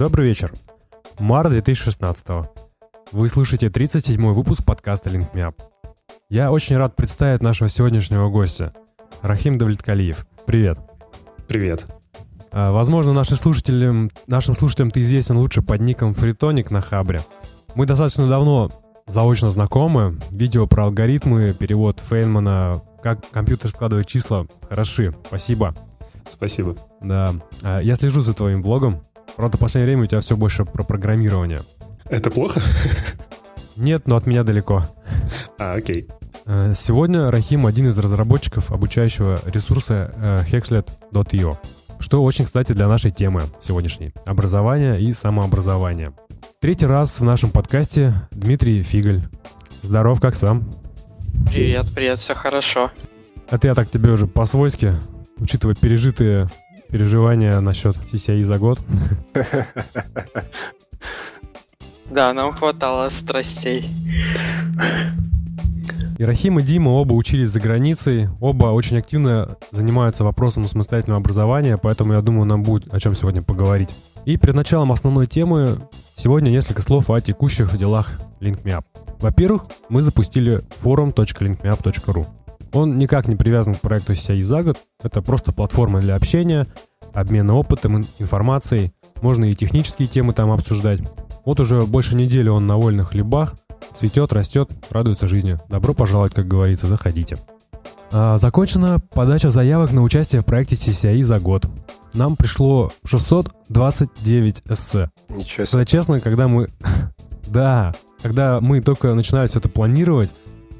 Добрый вечер. Март 2016 Вы слышите 37-й выпуск подкаста Link Me Up. Я очень рад представить нашего сегодняшнего гостя, Рахим Давлеткалиев. Привет. Привет. А, возможно, нашим слушателям, нашим слушателям ты известен лучше под ником Фритоник на Хабре. Мы достаточно давно заочно знакомы. Видео про алгоритмы, перевод Фейнмана, как компьютер складывает числа. Хороши. Спасибо. Спасибо. Да. А, я слежу за твоим блогом. Правда, в последнее время у тебя все больше про программирование. Это плохо? Нет, но от меня далеко. А, окей. А, сегодня Рахим один из разработчиков обучающего ресурса э, Hexlet.io, что очень кстати для нашей темы сегодняшней – образование и самообразование. Третий раз в нашем подкасте Дмитрий Фигаль. Здоров, как сам? Привет, привет, все хорошо. Это я так тебе уже по-свойски, учитывая пережитые переживания насчет CCI за год. Да, нам хватало страстей. И Рахим и Дима оба учились за границей, оба очень активно занимаются вопросом самостоятельного образования, поэтому я думаю, нам будет о чем сегодня поговорить. И перед началом основной темы сегодня несколько слов о текущих делах LinkMeUp. Во-первых, мы запустили форум.linkmeup.ru. Он никак не привязан к проекту CI за год, это просто платформа для общения, обмена опытом, информацией, можно и технические темы там обсуждать. Вот уже больше недели он на вольных хлебах, Цветет, растет, радуется жизни. Добро пожаловать, как говорится, заходите. А, закончена подача заявок на участие в проекте CCI за год. Нам пришло 629 эссе. Ничего себе. Когда честно, когда мы... да, когда мы только начинали все это планировать,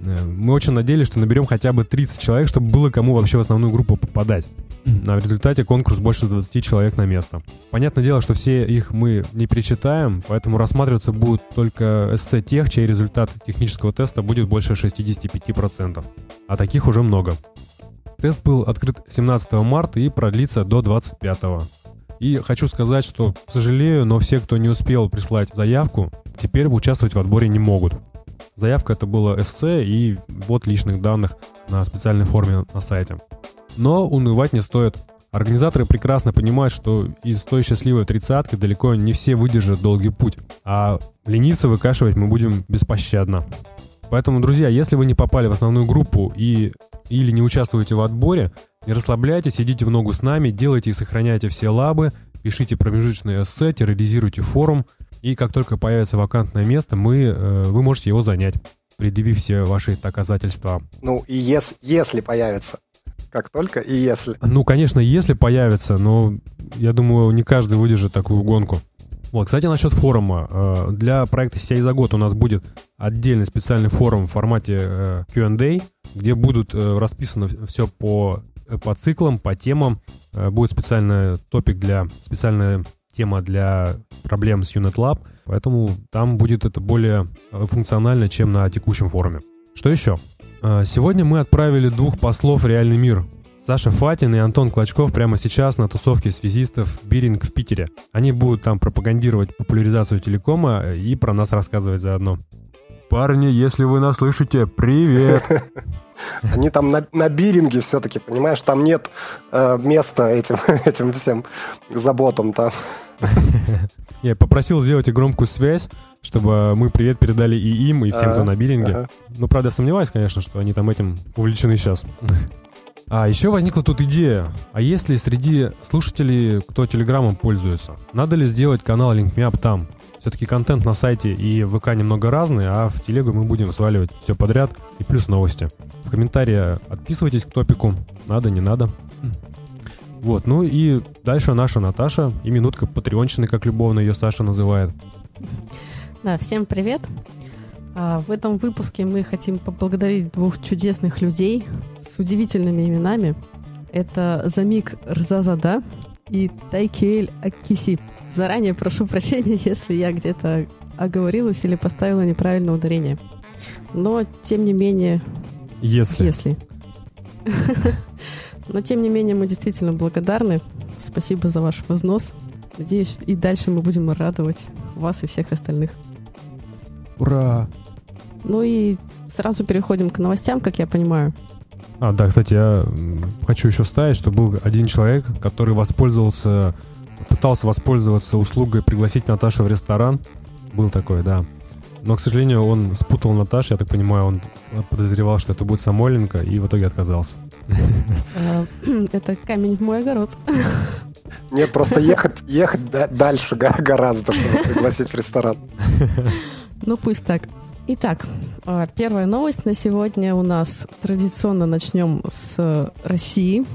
мы очень надеялись, что наберем хотя бы 30 человек, чтобы было кому вообще в основную группу попадать. А в результате конкурс больше 20 человек на место. Понятное дело, что все их мы не перечитаем, поэтому рассматриваться будут только эссе тех, чей результат технического теста будет больше 65%. А таких уже много. Тест был открыт 17 марта и продлится до 25. И хочу сказать, что, сожалею, но все, кто не успел прислать заявку, теперь участвовать в отборе не могут. Заявка это было эссе и ввод личных данных на специальной форме на сайте. Но унывать не стоит. Организаторы прекрасно понимают, что из той счастливой тридцатки далеко не все выдержат долгий путь, а лениться выкашивать мы будем беспощадно. Поэтому, друзья, если вы не попали в основную группу и или не участвуете в отборе, не расслабляйтесь, идите в ногу с нами, делайте и сохраняйте все лабы, пишите промежуточные эссе, терроризируйте форум, и как только появится вакантное место, мы, э, вы можете его занять, предъявив все ваши доказательства. Ну, и ес, если появится как только и если. Ну, конечно, если появится, но я думаю, не каждый выдержит такую гонку. Вот, кстати, насчет форума. Э, для проекта CI за год у нас будет отдельный специальный форум в формате э, Q&A, где будут расписано все по, по циклам, по темам. Будет специальный топик для, специальная тема для проблем с Unit Lab, поэтому там будет это более функционально, чем на текущем форуме. Что еще? А, сегодня мы отправили двух послов в реальный мир. Саша Фатин и Антон Клочков прямо сейчас на тусовке связистов Биринг в Питере. Они будут там пропагандировать популяризацию телекома и про нас рассказывать заодно. Парни, если вы нас слышите, привет! Они там на, на биринге все-таки, понимаешь, там нет э, места этим, этим всем заботам там. Я попросил сделать громкую связь, чтобы мы привет передали и им, и всем, кто на биллинге. Ну, правда, сомневаюсь, конечно, что они там этим увлечены сейчас. А еще возникла тут идея, а если среди слушателей, кто телеграммом пользуется, надо ли сделать канал LinkMeUp там? Все-таки контент на сайте и ВК немного разный, а в телегу мы будем сваливать все подряд и плюс новости. В комментарии отписывайтесь к топику, надо, не надо. Вот, ну и дальше наша Наташа и минутка патреонщины, как любовно ее Саша называет. Да, всем привет. А, в этом выпуске мы хотим поблагодарить двух чудесных людей с удивительными именами. Это Замик Рзазада и Тайкель Акиси. Заранее прошу прощения, если я где-то оговорилась или поставила неправильное ударение. Но, тем не менее... Если. Если. Но, тем не менее, мы действительно благодарны. Спасибо за ваш вознос. Надеюсь, и дальше мы будем радовать вас и всех остальных. Ура! Ну и сразу переходим к новостям, как я понимаю. А, да, кстати, я хочу еще ставить, что был один человек, который воспользовался пытался воспользоваться услугой пригласить Наташу в ресторан. Был такой, да. Но, к сожалению, он спутал Наташу, я так понимаю, он подозревал, что это будет Самойленко, и в итоге отказался. Э, Это камень в мой огород. Нет, просто ехать, ехать да- дальше гораздо, чтобы пригласить в ресторан. Ну пусть так. Итак, а, первая новость на сегодня у нас традиционно начнем с э, России.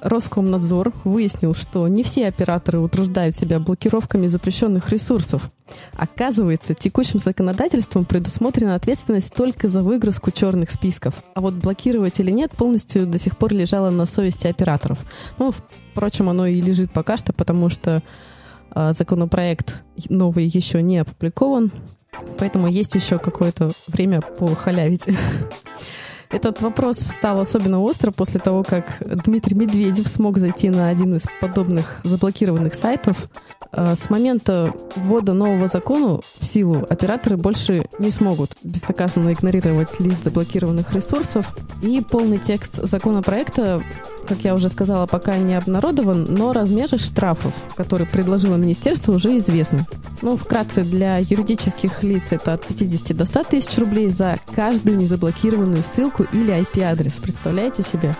Роскомнадзор выяснил, что не все операторы утруждают себя блокировками запрещенных ресурсов. Оказывается, текущим законодательством предусмотрена ответственность только за выгрузку черных списков. А вот блокировать или нет полностью до сих пор лежало на совести операторов. Ну, впрочем, оно и лежит пока что, потому что а, законопроект новый еще не опубликован, поэтому есть еще какое-то время похалявить. Этот вопрос встал особенно остро после того, как Дмитрий Медведев смог зайти на один из подобных заблокированных сайтов. А, С момента ввода нового закона в силу операторы больше не смогут безнаказанно игнорировать лист заблокированных ресурсов. И полный текст законопроекта, как я уже сказала, пока не обнародован, но размеры штрафов, которые предложило министерство, уже известны. Ну, вкратце, для юридических лиц это от 50 до 100 тысяч рублей за каждую незаблокированную ссылку или IP-адрес. Представляете себе?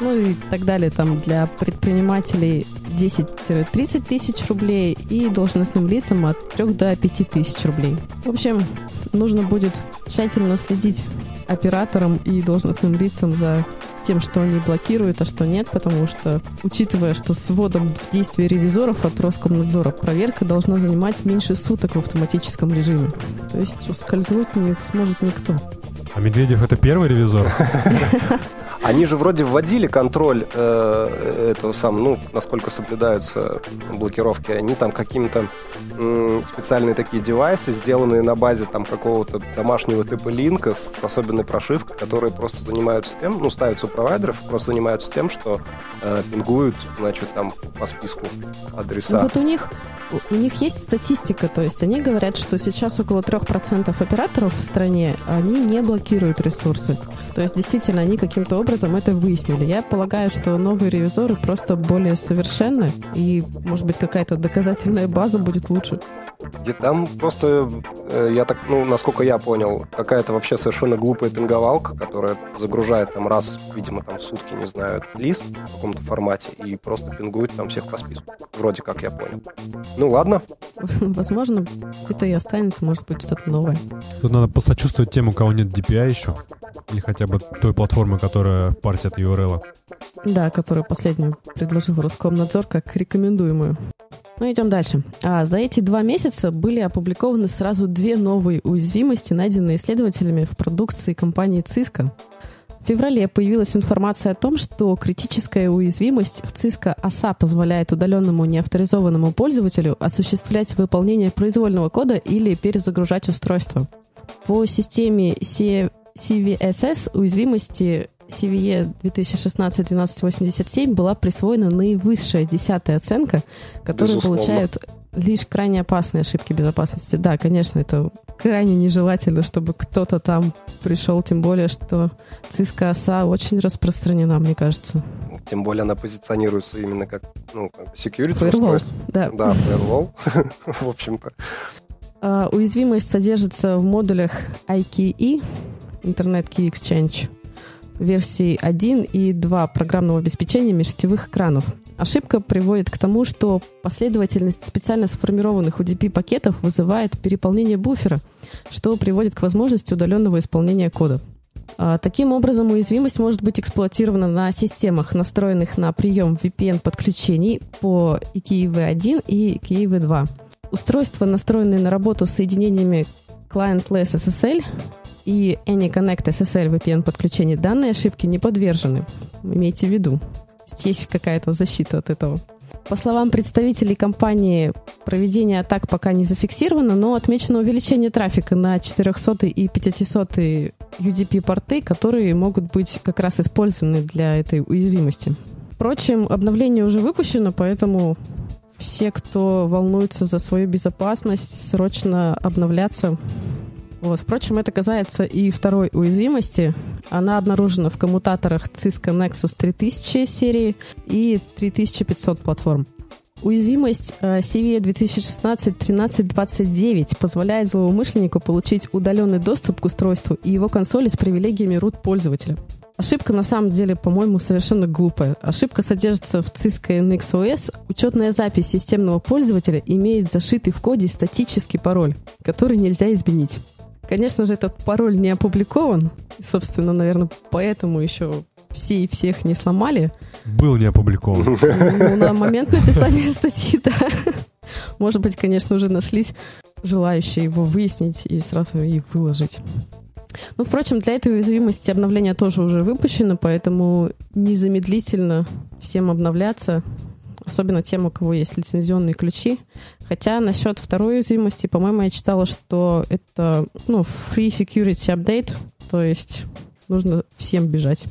Ну и так далее. Там для предпринимателей 10-30 тысяч рублей и должностным лицам от 3 до 5 тысяч рублей. В общем, нужно будет тщательно следить операторам и должностным лицам за тем, что они блокируют, а что нет, потому что, учитывая, что с вводом в действие ревизоров от Роскомнадзора проверка должна занимать меньше суток в автоматическом режиме. То есть ускользнуть не сможет никто. А Медведев это первый ревизор? Они же вроде вводили контроль э, этого самого, ну, насколько соблюдаются блокировки. Они там каким-то м, специальные такие девайсы, сделанные на базе там какого-то домашнего типа линка с, с особенной прошивкой, которые просто занимаются тем, ну, ставятся у провайдеров, просто занимаются тем, что э, пингуют, значит, там по списку адреса. Вот у них, у них есть статистика, то есть они говорят, что сейчас около 3% операторов в стране, они не блокируют ресурсы. То есть действительно они каким-то образом это выяснили. Я полагаю, что новые ревизоры просто более совершенны, и, может быть, какая-то доказательная база будет лучше. Где там просто, э, я так, ну, насколько я понял, какая-то вообще совершенно глупая пинговалка, которая загружает там раз, видимо, там в сутки, не знаю, этот лист в каком-то формате и просто пингует там всех по списку. Вроде как я понял. Ну ладно, Возможно, это и останется, может быть, что-то новое. Тут надо посочувствовать тем, у кого нет DPI еще. Или хотя бы той платформы, которая парсит URL. Да, которую последнюю предложил Роскомнадзор как рекомендуемую. Ну, идем дальше. А, за эти два месяца были опубликованы сразу две новые уязвимости, найденные исследователями в продукции компании Cisco. В феврале появилась информация о том, что критическая уязвимость в Cisco ASA позволяет удаленному неавторизованному пользователю осуществлять выполнение произвольного кода или перезагружать устройство. По системе CVSS уязвимости CVE 2016-1287 была присвоена наивысшая десятая оценка, которую Безусловно. получают лишь крайне опасные ошибки безопасности. Да, конечно, это крайне нежелательно, чтобы кто-то там пришел, тем более, что Cisco ASA очень распространена, мне кажется. тем более она позиционируется именно как, ну, security Firewall, да. Да, firewall, в общем-то. А, Уязвимость содержится в модулях IKE, Internet Key Exchange, версии 1 и 2 программного обеспечения межсетевых экранов. Ошибка приводит к тому, что последовательность специально сформированных UDP-пакетов вызывает переполнение буфера, что приводит к возможности удаленного исполнения кода. А, Таким образом, уязвимость может быть эксплуатирована на системах, настроенных на прием VPN-подключений по EKV1 и EKV2. Устройства, настроенные на работу с соединениями Client-less SSL и AnyConnect SSL VPN-подключений, данные ошибки не подвержены. Имейте в виду. Есть какая-то защита от этого. По словам представителей компании, проведение атак пока не зафиксировано, но отмечено увеличение трафика на 400 и 500 UDP-порты, которые могут быть как раз использованы для этой уязвимости. Впрочем, обновление уже выпущено, поэтому все, кто волнуется за свою безопасность, срочно обновляться. Вот. Впрочем, это касается и второй уязвимости. Она обнаружена в коммутаторах Cisco Nexus 3000 серии и 3500 платформ. Уязвимость э, CVE 2016-1329 позволяет злоумышленнику получить удаленный доступ к устройству и его консоли с привилегиями root пользователя. Ошибка на самом деле, по-моему, совершенно глупая. Ошибка содержится в Cisco NXOS. Учетная запись системного пользователя имеет зашитый в коде статический пароль, который нельзя изменить. Конечно же, этот пароль не опубликован. И, собственно, наверное, поэтому еще все и всех не сломали. Был не опубликован. Ну, на момент написания статьи, да. Может быть, конечно, уже нашлись желающие его выяснить и сразу и выложить. Ну, впрочем, для этой уязвимости обновление тоже уже выпущено, поэтому незамедлительно всем обновляться, особенно тем, у кого есть лицензионные ключи. Хотя насчет второй уязвимости, по-моему, я читала, что это ну, free security update, то есть нужно всем бежать.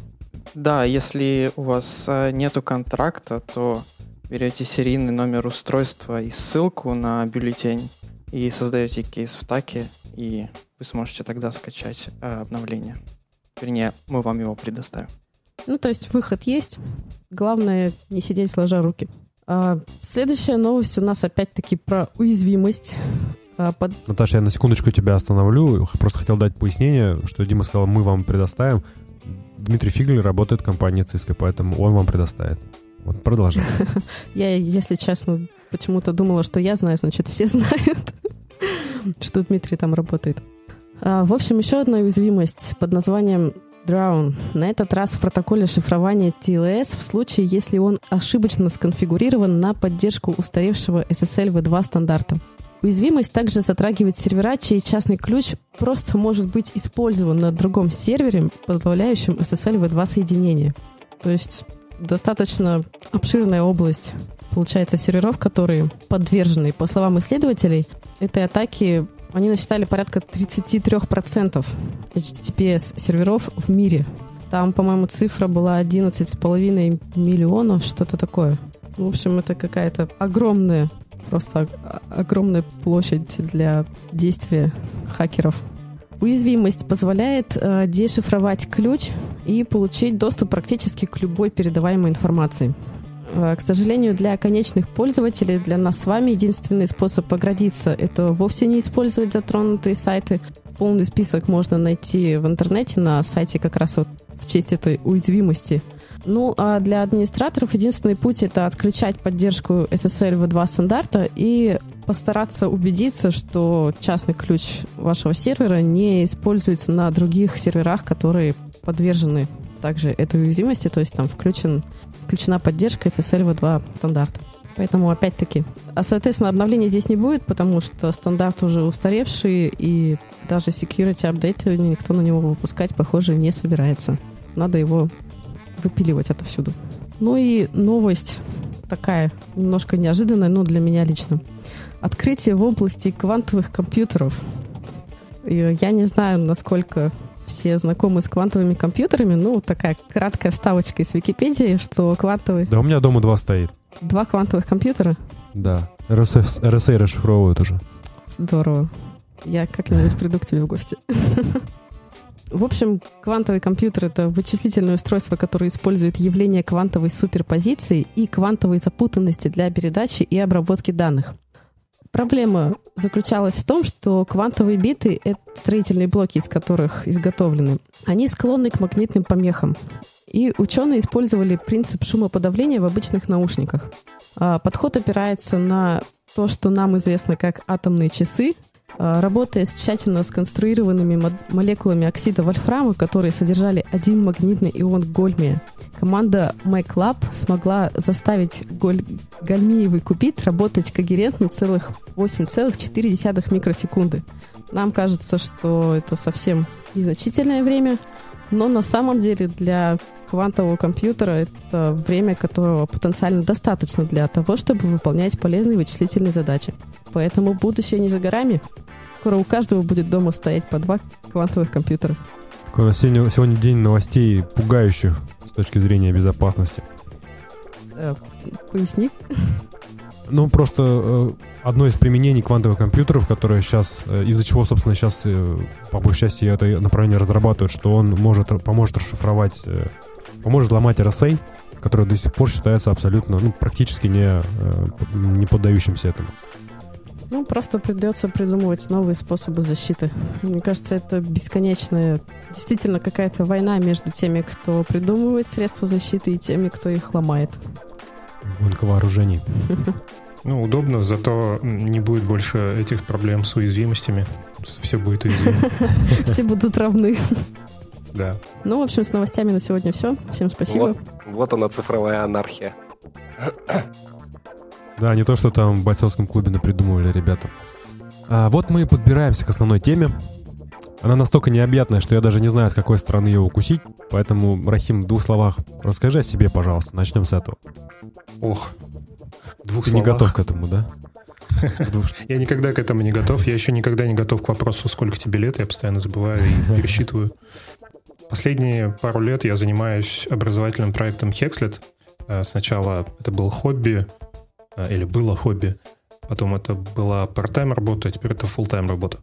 Да, если у вас э, нету контракта, то берете серийный номер устройства и ссылку на бюллетень и создаете кейс в таке, и вы сможете тогда скачать э, обновление. Вернее, мы вам его предоставим. Ну, то есть выход есть. Главное не сидеть сложа руки. А, следующая новость у нас опять-таки про уязвимость. А, под... Наташа, я на секундочку тебя остановлю. Просто хотел дать пояснение, что Дима сказал, мы вам предоставим. Дмитрий Фиглер работает в компании Cisco, поэтому он вам предоставит. Вот продолжай. Я, если честно, почему-то думала, что я знаю, значит, все знают, что Дмитрий там работает. А, в общем, еще одна уязвимость под названием Drown. На этот раз в протоколе шифрования TLS в случае, если он ошибочно сконфигурирован на поддержку устаревшего SSL v2 стандарта. Уязвимость также затрагивает сервера, чей частный ключ просто может быть использован на другом сервере, позволяющем SSL v2 соединение. То есть достаточно обширная область, получается, серверов, которые подвержены, по словам исследователей, этой атаки они насчитали порядка 33% HTTPS серверов в мире. Там, по-моему, цифра была 11,5 миллионов, что-то такое. В общем, это какая-то огромная, просто огромная площадь для действия хакеров. Уязвимость позволяет э, дешифровать ключ и получить доступ практически к любой передаваемой информации. Э, к сожалению, для конечных пользователей, для нас с вами единственный способ оградиться – это вовсе не использовать затронутые сайты. Полный список можно найти в интернете на сайте как раз вот в честь этой уязвимости. Ну, а для администраторов единственный путь – это отключать поддержку SSL v2 стандарта и постараться убедиться, что частный ключ вашего сервера не используется на других серверах, которые подвержены также этой уязвимости, то есть там включен включена поддержка SSL v2 стандарта. Поэтому, опять-таки, а, соответственно, обновления здесь не будет, потому что стандарт уже устаревший, и даже security update никто на него выпускать, похоже, не собирается. Надо его выпиливать отовсюду. Ну и новость такая, немножко неожиданная, но для меня лично. Открытие в области квантовых компьютеров. И я не знаю, насколько все знакомы с квантовыми компьютерами. Ну, такая краткая вставочка из Википедии, что квантовый... Да, у меня дома два стоит. Два квантовых компьютера? Да. RSA, RSA расшифровывают уже. Здорово. Я как-нибудь приду к тебе в гости. В общем, квантовый компьютер — это вычислительное устройство, которое использует явление квантовой суперпозиции и квантовой запутанности для передачи и обработки данных. Проблема заключалась в том, что квантовые биты — это строительные блоки, из которых изготовлены. Они склонны к магнитным помехам. И ученые использовали принцип шумоподавления в обычных наушниках. А, подход опирается на то, что нам известно как атомные часы, работая с тщательно сконструированными молекулами оксида вольфрама, которые содержали один магнитный ион гольмия. Команда MacLab смогла заставить голь... гальмиевый кубит работать когерентно целых 8,4 микросекунды. Нам кажется, что это совсем незначительное время, но на самом деле для квантового компьютера это время, которого потенциально достаточно для того, чтобы выполнять полезные вычислительные задачи. Поэтому будущее не за горами. Скоро у каждого будет дома стоять по два квантовых компьютера. Такой сегодня, сегодня день новостей пугающих с точки зрения безопасности. Э, поясни. Ну, просто э, одно из применений квантовых компьютеров, которое сейчас, э, из-за чего, собственно, сейчас, э, по большей части, это направление разрабатывают, что он может, поможет расшифровать, поможет ломать RSA, который до сих пор считается абсолютно, ну, практически не, не поддающимся этому. Ну, просто придется придумывать новые способы защиты. Мне кажется, это бесконечная, действительно какая-то война между теми, кто придумывает средства защиты, и теми, кто их ломает. Гонка вооружений. Ну, удобно, зато не будет больше этих проблем с уязвимостями. Все будет уязвимо. Все будут равны. Да. Ну, в общем, с новостями на сегодня все. Всем спасибо. Вот, вот она, цифровая анархия. Да, не то, что там в бойцовском клубе напридумывали ребята. А вот мы и подбираемся к основной теме. Она настолько необъятная, что я даже не знаю, с какой стороны ее укусить. Поэтому, Рахим, в двух словах расскажи о себе, пожалуйста. Начнем с этого. Ох, в двух Ты словах. не готов к этому, да? Я никогда к этому не готов. Я еще никогда не готов к вопросу, сколько тебе лет. Я постоянно забываю и пересчитываю. Последние пару лет я занимаюсь образовательным проектом Hexlet. Э, Сначала это был хобби, э, или было хобби. Потом это была part-time работа, а теперь это full-time работа.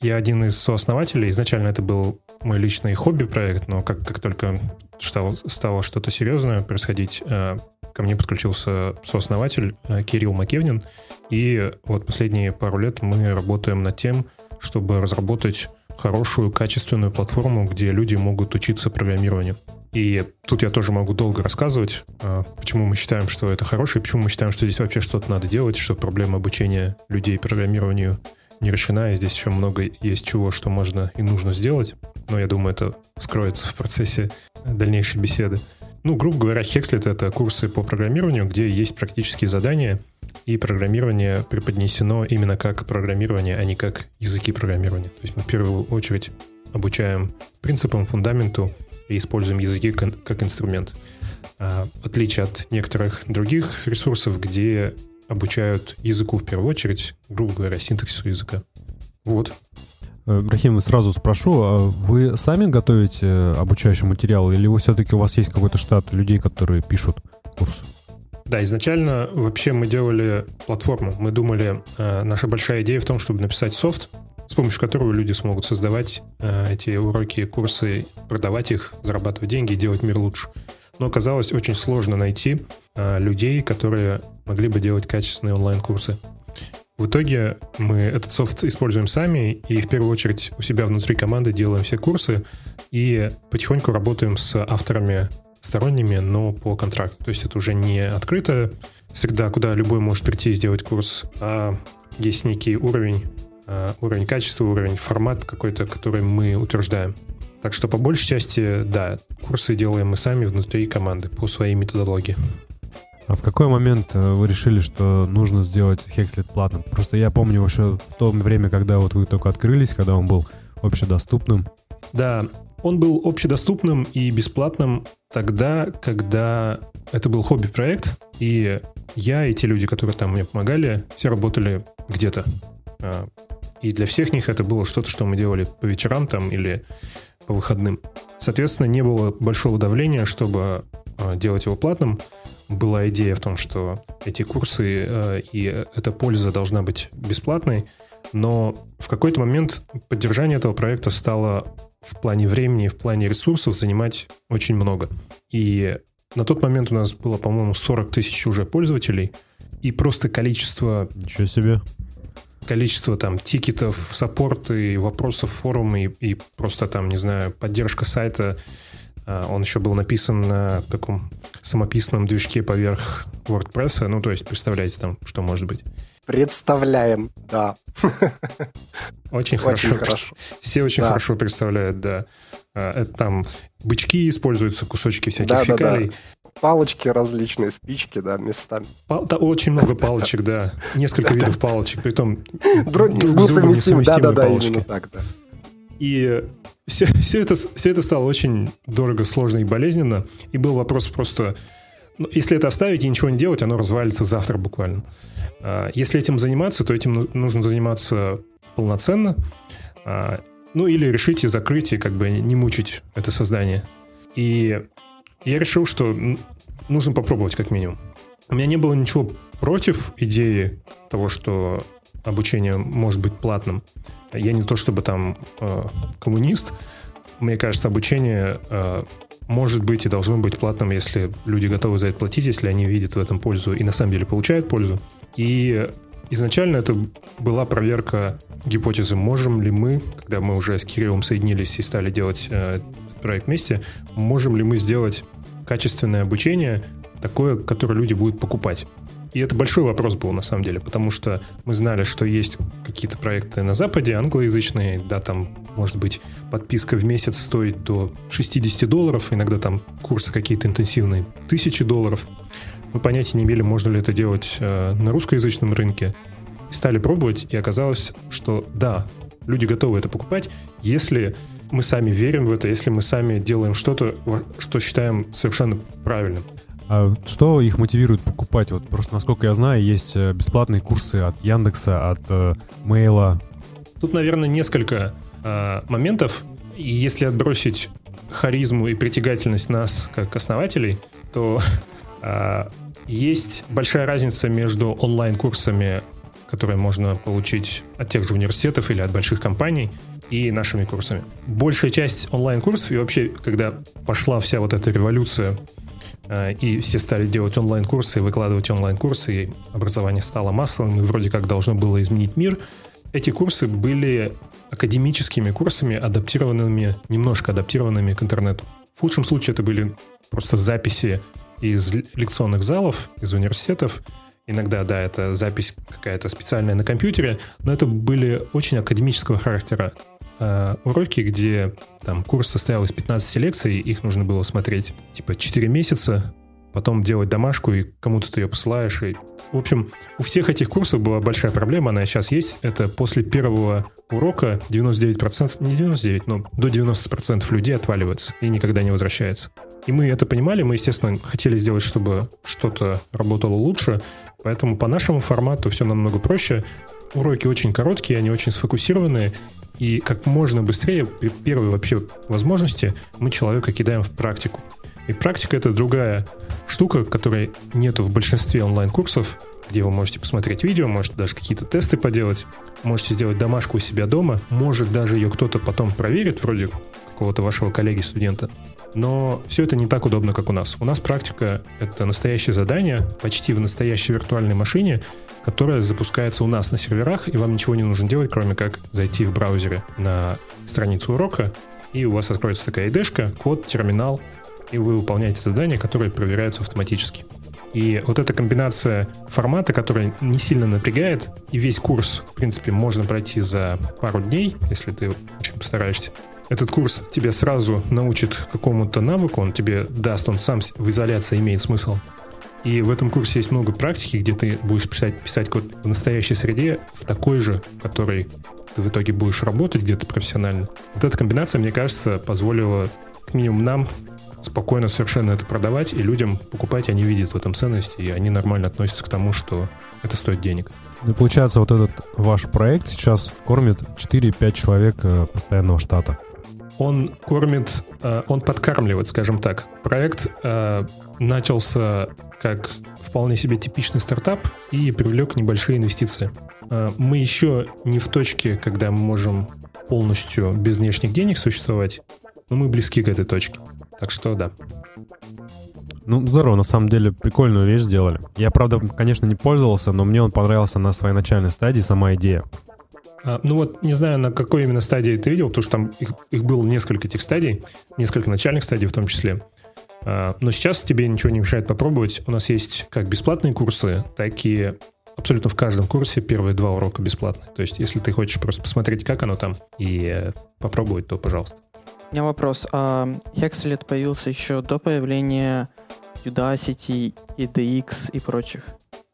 Я один из сооснователей. Изначально это был мой личный хобби-проект, но как, как только стало, стало что-то серьезное происходить, э, ко мне подключился сооснователь э, Кирилл Макевнин. И вот последние пару лет мы работаем над тем, чтобы разработать хорошую, качественную платформу, где люди могут учиться программированию. И тут я тоже могу долго рассказывать, э, почему мы считаем, что это хорошее, почему мы считаем, что здесь вообще что-то надо делать, что проблема обучения людей программированию не решена, и здесь еще много есть чего, что можно и нужно сделать. Но я думаю, это вскроется в процессе дальнейшей беседы. Ну, грубо говоря, Hexlet — это курсы по программированию, где есть практические задания, и программирование преподнесено именно как программирование, а не как языки программирования. То есть мы в первую очередь обучаем принципам, фундаменту и используем языки как инструмент. А, В отличие от некоторых других ресурсов, где обучают языку в первую очередь, грубо говоря, синтаксису языка. Вот. Э, Рахим, сразу спрошу, а вы сами готовите э, обучающий материал, или вы все-таки у вас есть какой-то штат людей, которые пишут курс? Да, изначально вообще мы делали платформу. Мы думали, э, наша большая идея в том, чтобы написать софт, с помощью которого люди смогут создавать эти уроки, курсы, продавать их, зарабатывать деньги и делать мир лучше. Но оказалось очень сложно найти людей, которые могли бы делать качественные онлайн-курсы. В итоге мы этот софт используем сами и в первую очередь у себя внутри команды делаем все курсы и потихоньку работаем с авторами сторонними, но по контракту. То есть это уже не открытая среда, куда любой может прийти и сделать курс, а есть некий уровень, э, уровень качества, уровень формат какой-то, который мы утверждаем. Так что по большей части, да, курсы делаем мы сами внутри команды по своей методологии. А в какой момент э, вы решили, что нужно сделать Hexlet платным? Просто я помню еще в то время, когда вот вы только открылись, когда он был общедоступным. Да, он был общедоступным и бесплатным тогда, когда это был хобби-проект, и я и те люди, которые там мне помогали, все работали где-то. А, И для всех них это было что-то, что мы делали по вечерам там или по выходным. Соответственно, не было большого давления, чтобы а, делать его платным. Была идея в том, что эти курсы э, и эта польза должна быть бесплатной, но в какой-то момент поддержание этого проекта стало в плане времени и в плане ресурсов занимать очень много. И на тот момент у нас было, по-моему, 40 тысяч уже пользователей, и просто количество, Ничего себе. количество там тикетов, саппорты, вопросов в форумы и, и просто там, не знаю, поддержка сайта. А, Он еще был написан на таком самописном движке поверх WordPress. Ну, то есть, представляете там, что может быть. Представляем, да. Очень хорошо. Очень хорошо. Все очень Да. хорошо представляют, да. А, Это там бычки используются, кусочки всяких Да, да, да. фекалий. Палочки различные, спички, да, местами. Пал- да, очень много палочек, да. Несколько видов палочек, притом Друг, с другом несовместимы, да, да, несовместимые да, палочки. именно так, да. И все, все, это, все это стало очень дорого, сложно и болезненно. И был вопрос просто... ну, если это оставить и ничего не делать, оно развалится завтра буквально. А, Если этим заниматься, то этим ну- нужно заниматься полноценно. А, Ну или решить и закрыть, и как бы не мучить это создание. И я решил, что нужно попробовать как минимум. У меня не было ничего против идеи того, что обучение может быть платным. Я не то чтобы там э, коммунист, мне кажется, обучение э, может быть и должно быть платным, если люди готовы за это платить, если они видят в этом пользу и на самом деле получают пользу. И изначально это была проверка гипотезы, можем ли мы, когда мы уже с Кириллом соединились и стали делать э, проект вместе, можем ли мы сделать качественное обучение, такое, которое люди будут покупать. И это большой вопрос был на самом деле, потому что мы знали, что есть какие-то проекты на Западе, англоязычные, да, там может быть подписка в месяц стоит до 60 долларов, иногда там курсы какие-то интенсивные, тысячи долларов. Мы понятия не имели, можно ли это делать э, на русскоязычном рынке. И стали пробовать, и оказалось, что да, люди готовы это покупать, если мы сами верим в это, если мы сами делаем что-то, что считаем совершенно правильным. А что их мотивирует покупать? Вот просто, насколько я знаю, есть э, бесплатные курсы от Яндекса, от э, Мейла. Тут, наверное, несколько э, моментов. И если отбросить харизму и притягательность нас как основателей, то э, есть большая разница между онлайн-курсами, которые можно получить от тех же университетов или от больших компаний, и нашими курсами. Большая часть онлайн-курсов и вообще, когда пошла вся вот эта революция и все стали делать онлайн-курсы, выкладывать онлайн-курсы, и образование стало массовым, и вроде как должно было изменить мир. Эти курсы были академическими курсами, адаптированными, немножко адаптированными к интернету. В худшем случае это были просто записи из лекционных залов, из университетов. Иногда, да, это запись какая-то специальная на компьютере, но это были очень академического характера э, уроки, где там курс состоял из 15 лекций, их нужно было смотреть типа 4 месяца, потом делать домашку, и кому-то ты ее посылаешь. И... В общем, у всех этих курсов была большая проблема, она сейчас есть. Это после первого урока 99%, не 99, но до 90% людей отваливаются и никогда не возвращается. И мы это понимали, мы, естественно, хотели сделать, чтобы что-то работало лучше, поэтому по нашему формату все намного проще. Уроки очень короткие, они очень сфокусированные, и как можно быстрее, при первой вообще возможности, мы человека кидаем в практику. И практика — это другая штука, которой нету в большинстве онлайн-курсов, где вы можете посмотреть видео, можете даже какие-то тесты поделать, можете сделать домашку у себя дома, может даже ее кто-то потом проверит, вроде какого-то вашего коллеги-студента. Но все это не так удобно, как у нас. У нас практика — это настоящее задание, почти в настоящей виртуальной машине, которая запускается у нас на серверах, и вам ничего не нужно делать, кроме как зайти в браузере на страницу урока, и у вас откроется такая id код, терминал, и вы выполняете задания, которые проверяются автоматически. И вот эта комбинация формата, которая не сильно напрягает, и весь курс, в принципе, можно пройти за пару дней, если ты очень постараешься. Этот курс тебя сразу научит какому-то навыку, он тебе даст, он сам в изоляции имеет смысл. И в этом курсе есть много практики, где ты будешь писать, писать код в настоящей среде, в такой же, в которой ты в итоге будешь работать где-то профессионально. Вот эта комбинация, мне кажется, позволила, как минимум нам, спокойно совершенно это продавать, и людям покупать, они видят в этом ценность, и они нормально относятся к тому, что это стоит денег. Ну, получается, вот этот ваш проект сейчас кормит 4-5 человек э, постоянного штата. Он кормит, э, он подкармливает, скажем так. Проект э, начался как вполне себе типичный стартап и привлек небольшие инвестиции. А, мы еще не в точке, когда мы можем полностью без внешних денег существовать, но мы близки к этой точке. Так что да. Ну, здорово, на самом деле, прикольную вещь сделали. Я, правда, конечно, не пользовался, но мне он понравился на своей начальной стадии, сама идея. А, ну вот, не знаю, на какой именно стадии ты видел, потому что там их, их было несколько этих стадий, несколько начальных стадий в том числе. А, но сейчас тебе ничего не мешает попробовать. У нас есть как бесплатные курсы, так и абсолютно в каждом курсе первые два урока бесплатные. То есть, если ты хочешь просто посмотреть, как оно там, и попробовать, то пожалуйста. У меня вопрос. А появился еще до появления Udacity, EDX и прочих?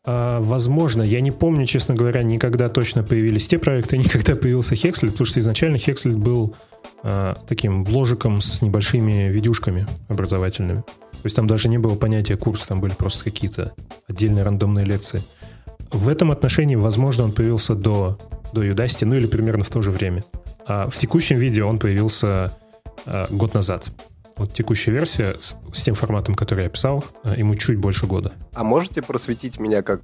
А, возможно, я не помню, честно говоря, никогда точно появились те проекты, никогда появился Hexlet, потому что изначально Hexlet был а, таким бложиком с небольшими видюшками образовательными. То есть там даже не было понятия курса, там были просто какие-то отдельные рандомные лекции. В этом отношении, возможно, он появился до, до Udacity, ну или примерно в то же время. А в текущем видео он появился а, год назад. Вот текущая версия с, с тем форматом, который я писал, а, ему чуть больше года. А можете просветить меня как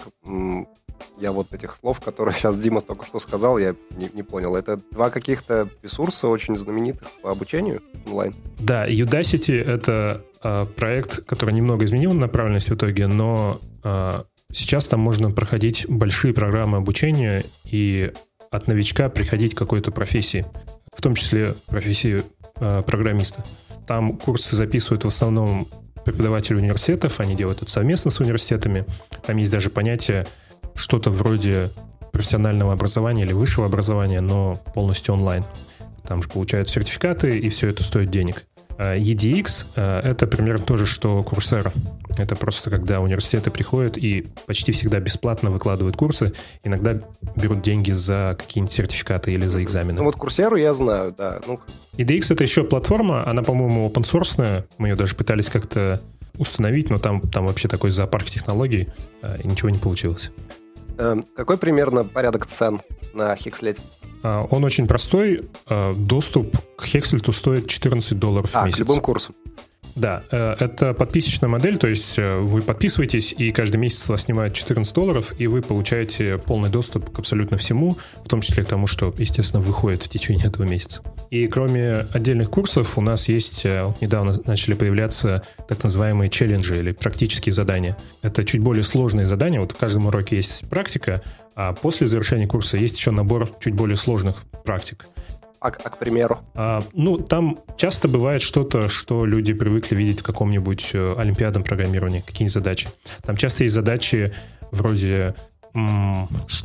Я вот этих слов, которые сейчас Дима только что сказал, я не, не понял. Это два каких-то ресурса очень знаменитых по обучению онлайн? Да, Udacity — это э, проект, который немного изменил направленность в итоге, но э, сейчас там можно проходить большие программы обучения и от новичка приходить к какой-то профессии, в том числе профессии э, программиста. Там курсы записывают в основном преподаватели университетов, они делают это совместно с университетами. Там есть даже понятие что-то вроде профессионального образования или высшего образования, но полностью онлайн. Там же получают сертификаты, и все это стоит денег. А EDX а, — это примерно то же, что Coursera. Это просто когда университеты приходят и почти всегда бесплатно выкладывают курсы, иногда берут деньги за какие-нибудь сертификаты или за экзамены. Ну вот Курсеру я знаю, да. Ну... EDX — это еще платформа, она, по-моему, open source, мы ее даже пытались как-то установить, но там, там вообще такой зоопарк технологий, а, и ничего не получилось. Эм, какой примерно порядок цен на Хекслете? А, он очень простой. А, доступ к Хекслету стоит 14 долларов а, в месяц. к любым курсам. Да, э, это подписочная модель, то есть э, вы подписываетесь, и каждый месяц вас снимают 14 долларов, и вы получаете полный доступ к абсолютно всему, в том числе к тому, что, естественно, выходит в течение этого месяца. И кроме отдельных курсов у нас есть, э, вот недавно начали появляться так называемые челленджи или практические задания. Это чуть более сложные задания, вот в каждом уроке есть практика, а после завершения курса есть еще набор чуть более сложных практик. А, а к примеру? А, ну, там часто бывает что-то, что люди привыкли видеть в каком-нибудь э, олимпиадном программировании, какие-нибудь задачи. Там часто есть задачи вроде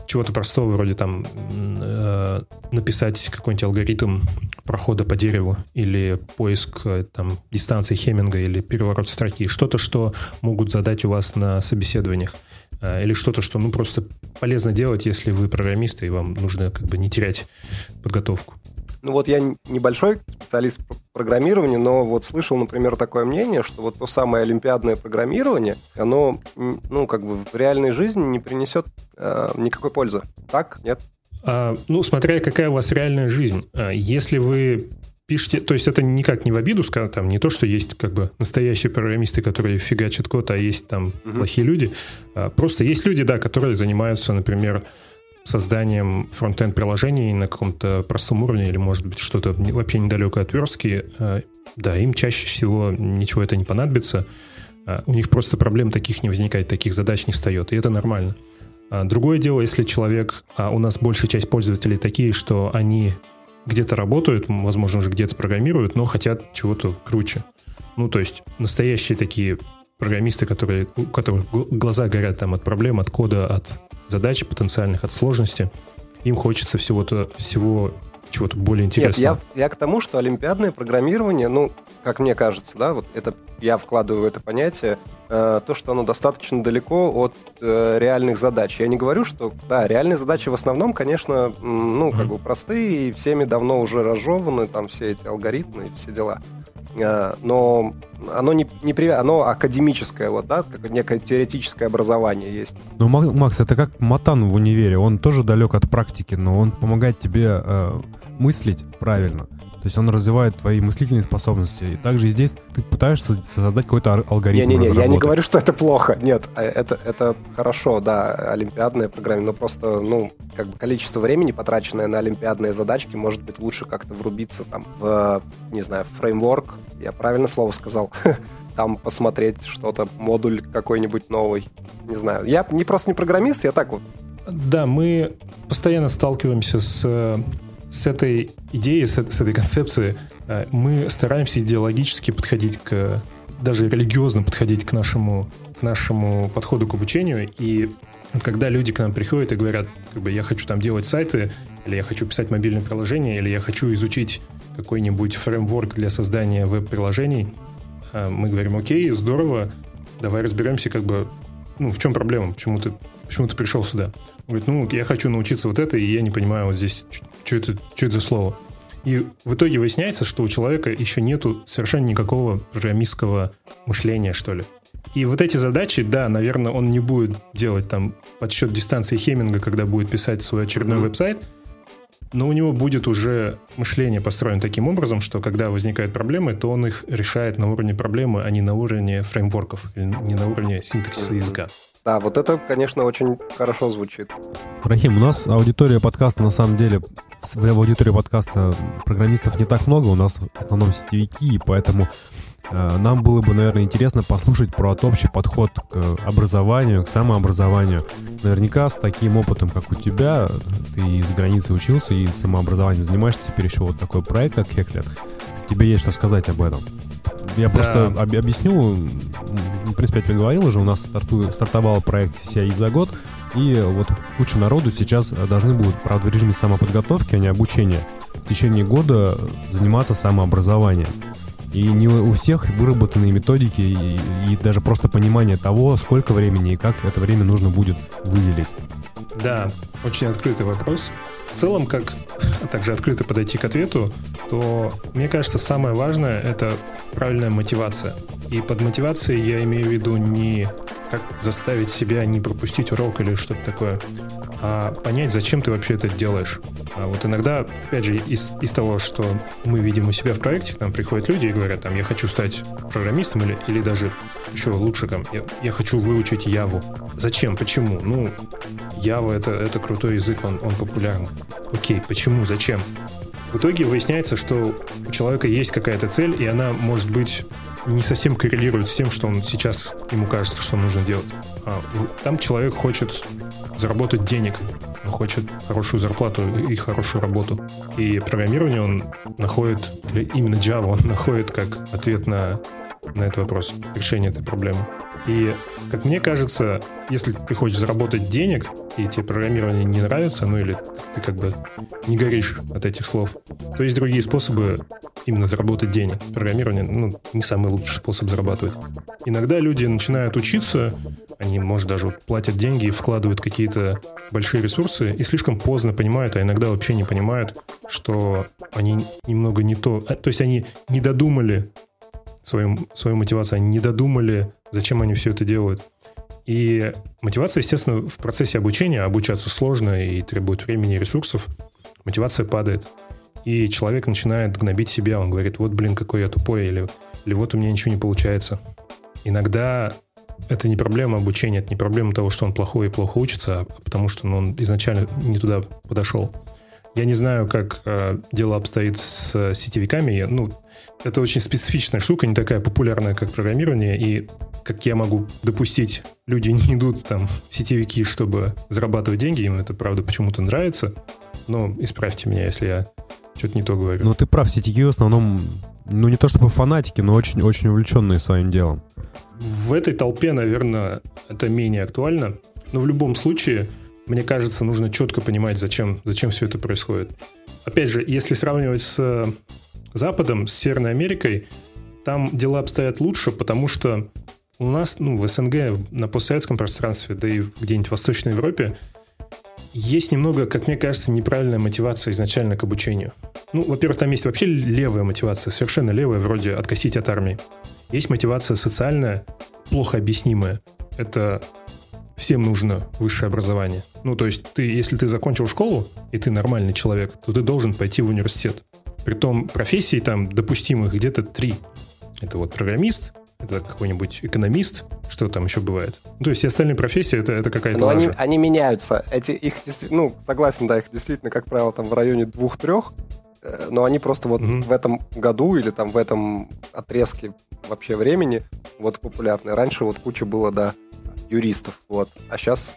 чего-то простого, вроде там э, написать какой-нибудь алгоритм прохода по дереву или поиск э, там дистанции Хеминга или переворот строки. Что-то, что могут задать у вас на собеседованиях. Э, или что-то, что ну просто полезно делать, если вы программисты, и вам нужно как бы не терять подготовку. Ну вот я небольшой специалист по программированию, но вот слышал, например, такое мнение, что вот то самое олимпиадное программирование, оно, ну, как бы в реальной жизни не принесет э, никакой пользы. Так? Нет? А, ну, смотря какая у вас реальная жизнь. А, если вы пишете, то есть это никак не в обиду, скажем, там не то, что есть как бы настоящие программисты, которые фигачат код, а есть там угу. плохие люди. А, просто есть люди, да, которые занимаются, например, созданием фронтенд приложений на каком-то простом уровне или, может быть, что-то вообще недалекое от верстки, э, да, им чаще всего ничего это не понадобится. Э, у них просто проблем таких не возникает, таких задач не встает, и это нормально. А другое дело, если человек, а у нас большая часть пользователей такие, что они где-то работают, возможно, уже где-то программируют, но хотят чего-то круче. Ну, то есть настоящие такие программисты, которые, у которых глаза горят там от проблем, от кода, от задач потенциальных, от сложности. Им хочется всего-то, всего чего-то более интересного. Нет, я, я к тому, что олимпиадное программирование, ну, как мне кажется, да, вот это я вкладываю в это понятие, э, то, что оно достаточно далеко от э, реальных задач. Я не говорю, что, да, реальные задачи в основном, конечно, ну, как mm-hmm. бы простые и всеми давно уже разжеваны, там все эти алгоритмы и все дела. Э, но оно не, не при... оно академическое, вот, да, как некое теоретическое образование есть. Ну, Макс, это как Матан в универе, он тоже далек от практики, но он помогает тебе э, мыслить правильно. То есть он развивает твои мыслительные способности. И также и здесь ты пытаешься создать какой-то алгоритм. Не-не-не, я не говорю, что это плохо. Нет, а это, это хорошо, да, олимпиадная программа, но просто, ну, как бы количество времени, потраченное на олимпиадные задачки, может быть лучше как-то врубиться там в, не знаю, фреймворк. Я правильно слово сказал? там посмотреть что-то, модуль какой-нибудь новый. Не знаю. Я не просто не программист, я так вот. Да, мы постоянно сталкиваемся с с этой идеей, с, с этой концепцией э, мы стараемся идеологически подходить к, даже религиозно подходить к нашему, к нашему подходу к обучению. И когда люди к нам приходят и говорят, как бы, я хочу там делать сайты, или я хочу писать мобильное приложение, или я хочу изучить какой-нибудь фреймворк для создания веб-приложений, э, мы говорим, окей, здорово, давай разберемся, как бы, ну, в чем проблема, почему ты, почему ты пришел сюда. Говорит, ну, я хочу научиться вот это, и я не понимаю вот здесь, что это, что это за слово. И в итоге выясняется, что у человека еще нету совершенно никакого программистского мышления, что ли. И вот эти задачи, да, наверное, он не будет делать там подсчет дистанции Хеминга, когда будет писать свой очередной mm-hmm. веб-сайт, но у него будет уже мышление построено таким образом, что когда возникают проблемы, то он их решает на уровне проблемы, а не на уровне фреймворков, или не на уровне синтаксиса языка. Да, вот это, конечно, очень хорошо звучит. Рахим, у нас аудитория подкаста, на самом деле, в аудитории подкаста программистов не так много, у нас в основном сетевики, и поэтому э, нам было бы, наверное, интересно послушать про общий подход к образованию, к самообразованию. Наверняка с таким опытом, как у тебя, ты из границы учился и самообразованием занимаешься, теперь еще вот такой проект, как Хекслет. Тебе есть что сказать об этом? Я просто об, объясню. В принципе, я тебе говорил уже, у нас старту, стартовал проект CCI за год, и вот куча народу сейчас должны будут, правда, в режиме самоподготовки, а не обучения, в течение года заниматься самообразованием. И не у всех выработанные методики и, и даже просто понимание того, сколько времени и как это время нужно будет выделить. Да, очень открытый вопрос. В целом, как также открыто подойти к ответу, то мне кажется, самое важное — это правильная мотивация. И под мотивацией я имею в виду не как заставить себя не пропустить урок или что-то такое, а понять, зачем ты вообще это делаешь. А вот иногда, опять же, из, из того, что мы видим у себя в проекте, к нам приходят люди и говорят, там, я хочу стать программистом или, или даже лучше, там, я, я хочу выучить Яву. Зачем? Почему? Ну, Java это, это крутой язык, он, он популярный. Окей, почему? Зачем? В итоге выясняется, что у человека есть какая-то цель, и она может быть не совсем коррелирует с тем, что он сейчас ему кажется, что нужно делать. А, там человек хочет заработать денег, он хочет хорошую зарплату и хорошую работу. И программирование он находит, или именно Java он находит как ответ на, на этот вопрос, решение этой проблемы. И, как мне кажется, если ты хочешь заработать денег, и тебе программирование не нравится, ну или ты как бы не горишь от этих слов, то есть другие способы именно заработать денег. Программирование, ну, не самый лучший способ зарабатывать. Иногда люди начинают учиться, они, может, даже платят деньги и вкладывают какие-то большие ресурсы, и слишком поздно понимают, а иногда вообще не понимают, что они немного не то... А, то есть они не додумали свою, свою мотивацию, они не додумали, зачем они все это делают. И мотивация, естественно, в процессе обучения, обучаться сложно и требует времени и ресурсов, мотивация падает. И человек начинает гнобить себя, он говорит, вот, блин, какой я тупой, или, или вот у меня ничего не получается. Иногда это не проблема обучения, это не проблема того, что он плохой и плохо учится, а потому что ну, он изначально не туда подошел. Я не знаю, как э, дело обстоит с э, сетевиками. Я, ну, это очень специфичная штука, не такая популярная, как программирование. И как я могу допустить, люди не идут там в сетевики, чтобы зарабатывать деньги, им это, правда, почему-то нравится. Но исправьте меня, если я что-то не то говорю. Ну, ты прав, сетевики в основном, ну, не то чтобы фанатики, но очень-очень увлеченные своим делом. В этой толпе, наверное, это менее актуально. Но в любом случае, мне кажется, нужно четко понимать, зачем, зачем все это происходит. Опять же, если сравнивать с Западом, с Северной Америкой, там дела обстоят лучше, потому что у нас, ну, в СНГ, на постсоветском пространстве, да и где-нибудь в Восточной Европе, есть немного, как мне кажется, неправильная мотивация изначально к обучению. Ну, во-первых, там есть вообще левая мотивация, совершенно левая, вроде откосить от армии. Есть мотивация социальная, плохо объяснимая. Это всем нужно высшее образование. Ну, то есть, ты, если ты закончил школу, и ты нормальный человек, то ты должен пойти в университет. Притом профессий там допустимых где-то три. Это вот программист, это какой-нибудь экономист, что там еще бывает. Ну, то есть все остальные профессии это, это какая-то Но они, они меняются. Эти, их ну, согласен, да, их действительно, как правило, там в районе двух-трех, э, но они просто вот mm-hmm. в этом году или там в этом отрезке вообще времени вот популярны. Раньше вот куча было, да, юристов, вот. А сейчас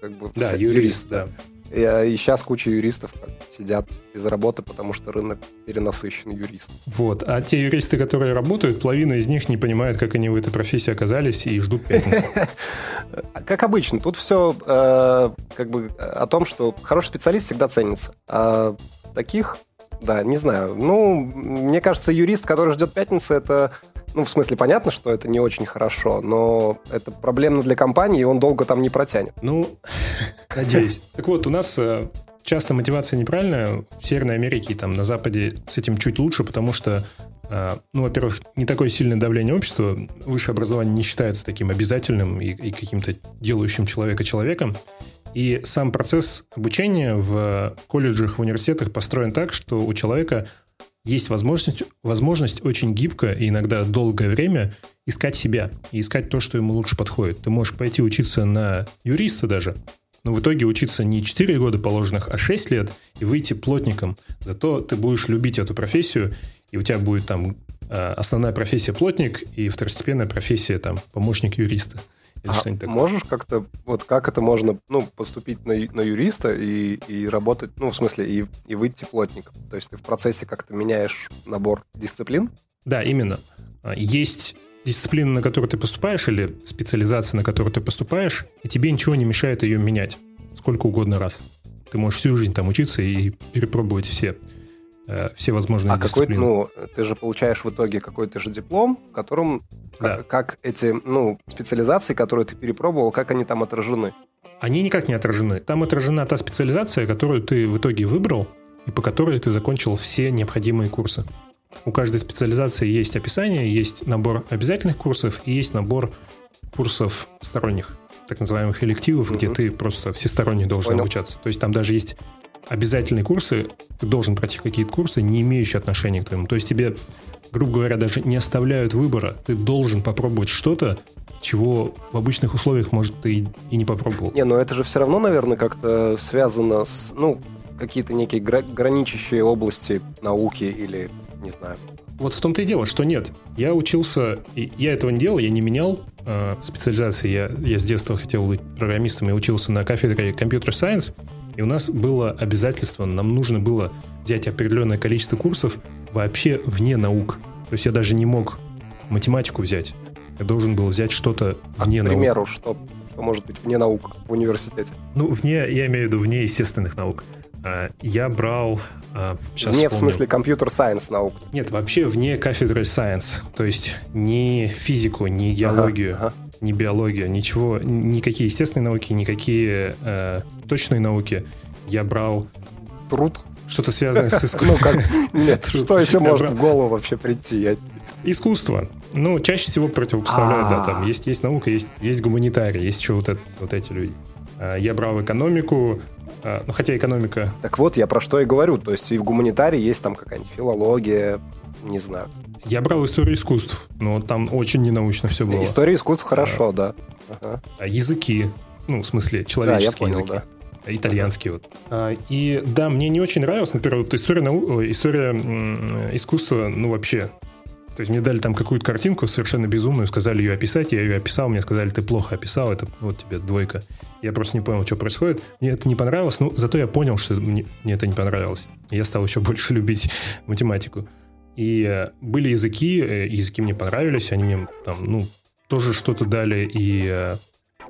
как бы да, юрист, юрист, да. И, а, и сейчас куча юристов сидят без работы, потому что рынок перенасыщен юристов. Вот. А те юристы, которые работают, половина из них не понимает, как они в этой профессии оказались и ждут пятницы. Как обычно, тут все э, как бы о том, что хороший специалист всегда ценится. А таких, да, не знаю. Ну, мне кажется, юрист, который ждет пятницы, это ну, в смысле, понятно, что это не очень хорошо, но это проблемно для компании, и он долго там не протянет. Ну, надеюсь. Так вот, у нас э, часто мотивация неправильная. В Северной Америке там на Западе с этим чуть лучше, потому что э, ну, во-первых, не такое сильное давление общества. Высшее образование не считается таким обязательным и, и каким-то делающим человека человеком. И сам процесс обучения в колледжах, в университетах построен так, что у человека есть возможность, возможность очень гибко и иногда долгое время искать себя и искать то, что ему лучше подходит. Ты можешь пойти учиться на юриста даже, но в итоге учиться не 4 года положенных, а 6 лет и выйти плотником. Зато ты будешь любить эту профессию, и у тебя будет там э, основная профессия плотник и второстепенная профессия там помощник юриста. А можешь как-то, вот как это можно, ну, поступить на, на юриста и, и работать, ну, в смысле, и, и выйти плотником? То есть ты в процессе как-то меняешь набор дисциплин? Да, именно. А, есть дисциплина, на которую ты поступаешь, или специализация, на которую ты поступаешь, и тебе ничего не мешает ее менять сколько угодно раз. Ты можешь всю жизнь там учиться и перепробовать все, э, все возможные а дисциплины. какой, ну, ты же получаешь в итоге какой-то же диплом, в котором да. как, как эти, ну, специализации, которые ты перепробовал, как они там отражены? Они никак не отражены. Там отражена та специализация, которую ты в итоге выбрал, и по которой ты закончил все необходимые курсы. У каждой специализации есть описание, есть набор обязательных курсов и есть набор курсов сторонних, так называемых элективов, угу. где ты просто всесторонне должен Понял. обучаться. То есть там даже есть обязательные курсы, ты должен пройти какие-то курсы, не имеющие отношения к твоему. То есть тебе, грубо говоря, даже не оставляют выбора. Ты должен попробовать что-то, чего в обычных условиях, может, ты и не попробовал. Не, но это же все равно, наверное, как-то связано с, ну, какие-то некие граничащие области науки или не знаю. Вот в том-то и дело, что нет. Я учился, и я этого не делал, я не менял э, специализации. Я, я с детства хотел быть программистом и учился на кафедре Computer Science. И у нас было обязательство, нам нужно было взять определенное количество курсов вообще вне наук. То есть я даже не мог математику взять. Я должен был взять что-то вне а, наук. К примеру, что, что может быть вне наук в университете? Ну, вне, я имею в виду вне естественных наук. А, я брал... Сейчас не вспомню. в смысле компьютер-сайенс наук. Нет, вообще вне кафедры science. То есть не физику, не геологию, ага, ага. Не биологию, ничего, никакие естественные науки, никакие э, точные науки. Я брал... Труд? Что-то связанное с искусством. Ну как? Нет, что еще может в голову вообще прийти? Искусство. Ну, чаще всего противопоставляют, да, там есть, есть наука, есть, есть гуманитарий, есть еще вот, это, вот эти люди. А, я брал экономику, а, ну, хотя экономика... Так вот, я про что и говорю. То есть и в гуманитарии есть там какая-нибудь филология, не знаю. Я брал историю искусств, но там очень ненаучно все было. История искусств хорошо, а, да. Ага. Языки, ну, в смысле, человеческие да, понял, языки. Да. Итальянский ага. вот. А, и да, мне не очень нравилось, например, вот история, нау... история искусства, ну, вообще, то есть мне дали там какую-то картинку совершенно безумную, сказали ее описать, я ее описал, мне сказали, ты плохо описал, это вот тебе двойка. Я просто не понял, что происходит. Мне это не понравилось, но зато я понял, что мне, мне это не понравилось. Я стал еще больше любить математику. И э, были языки, э, языки мне понравились, они мне там, ну, тоже что-то дали, и э,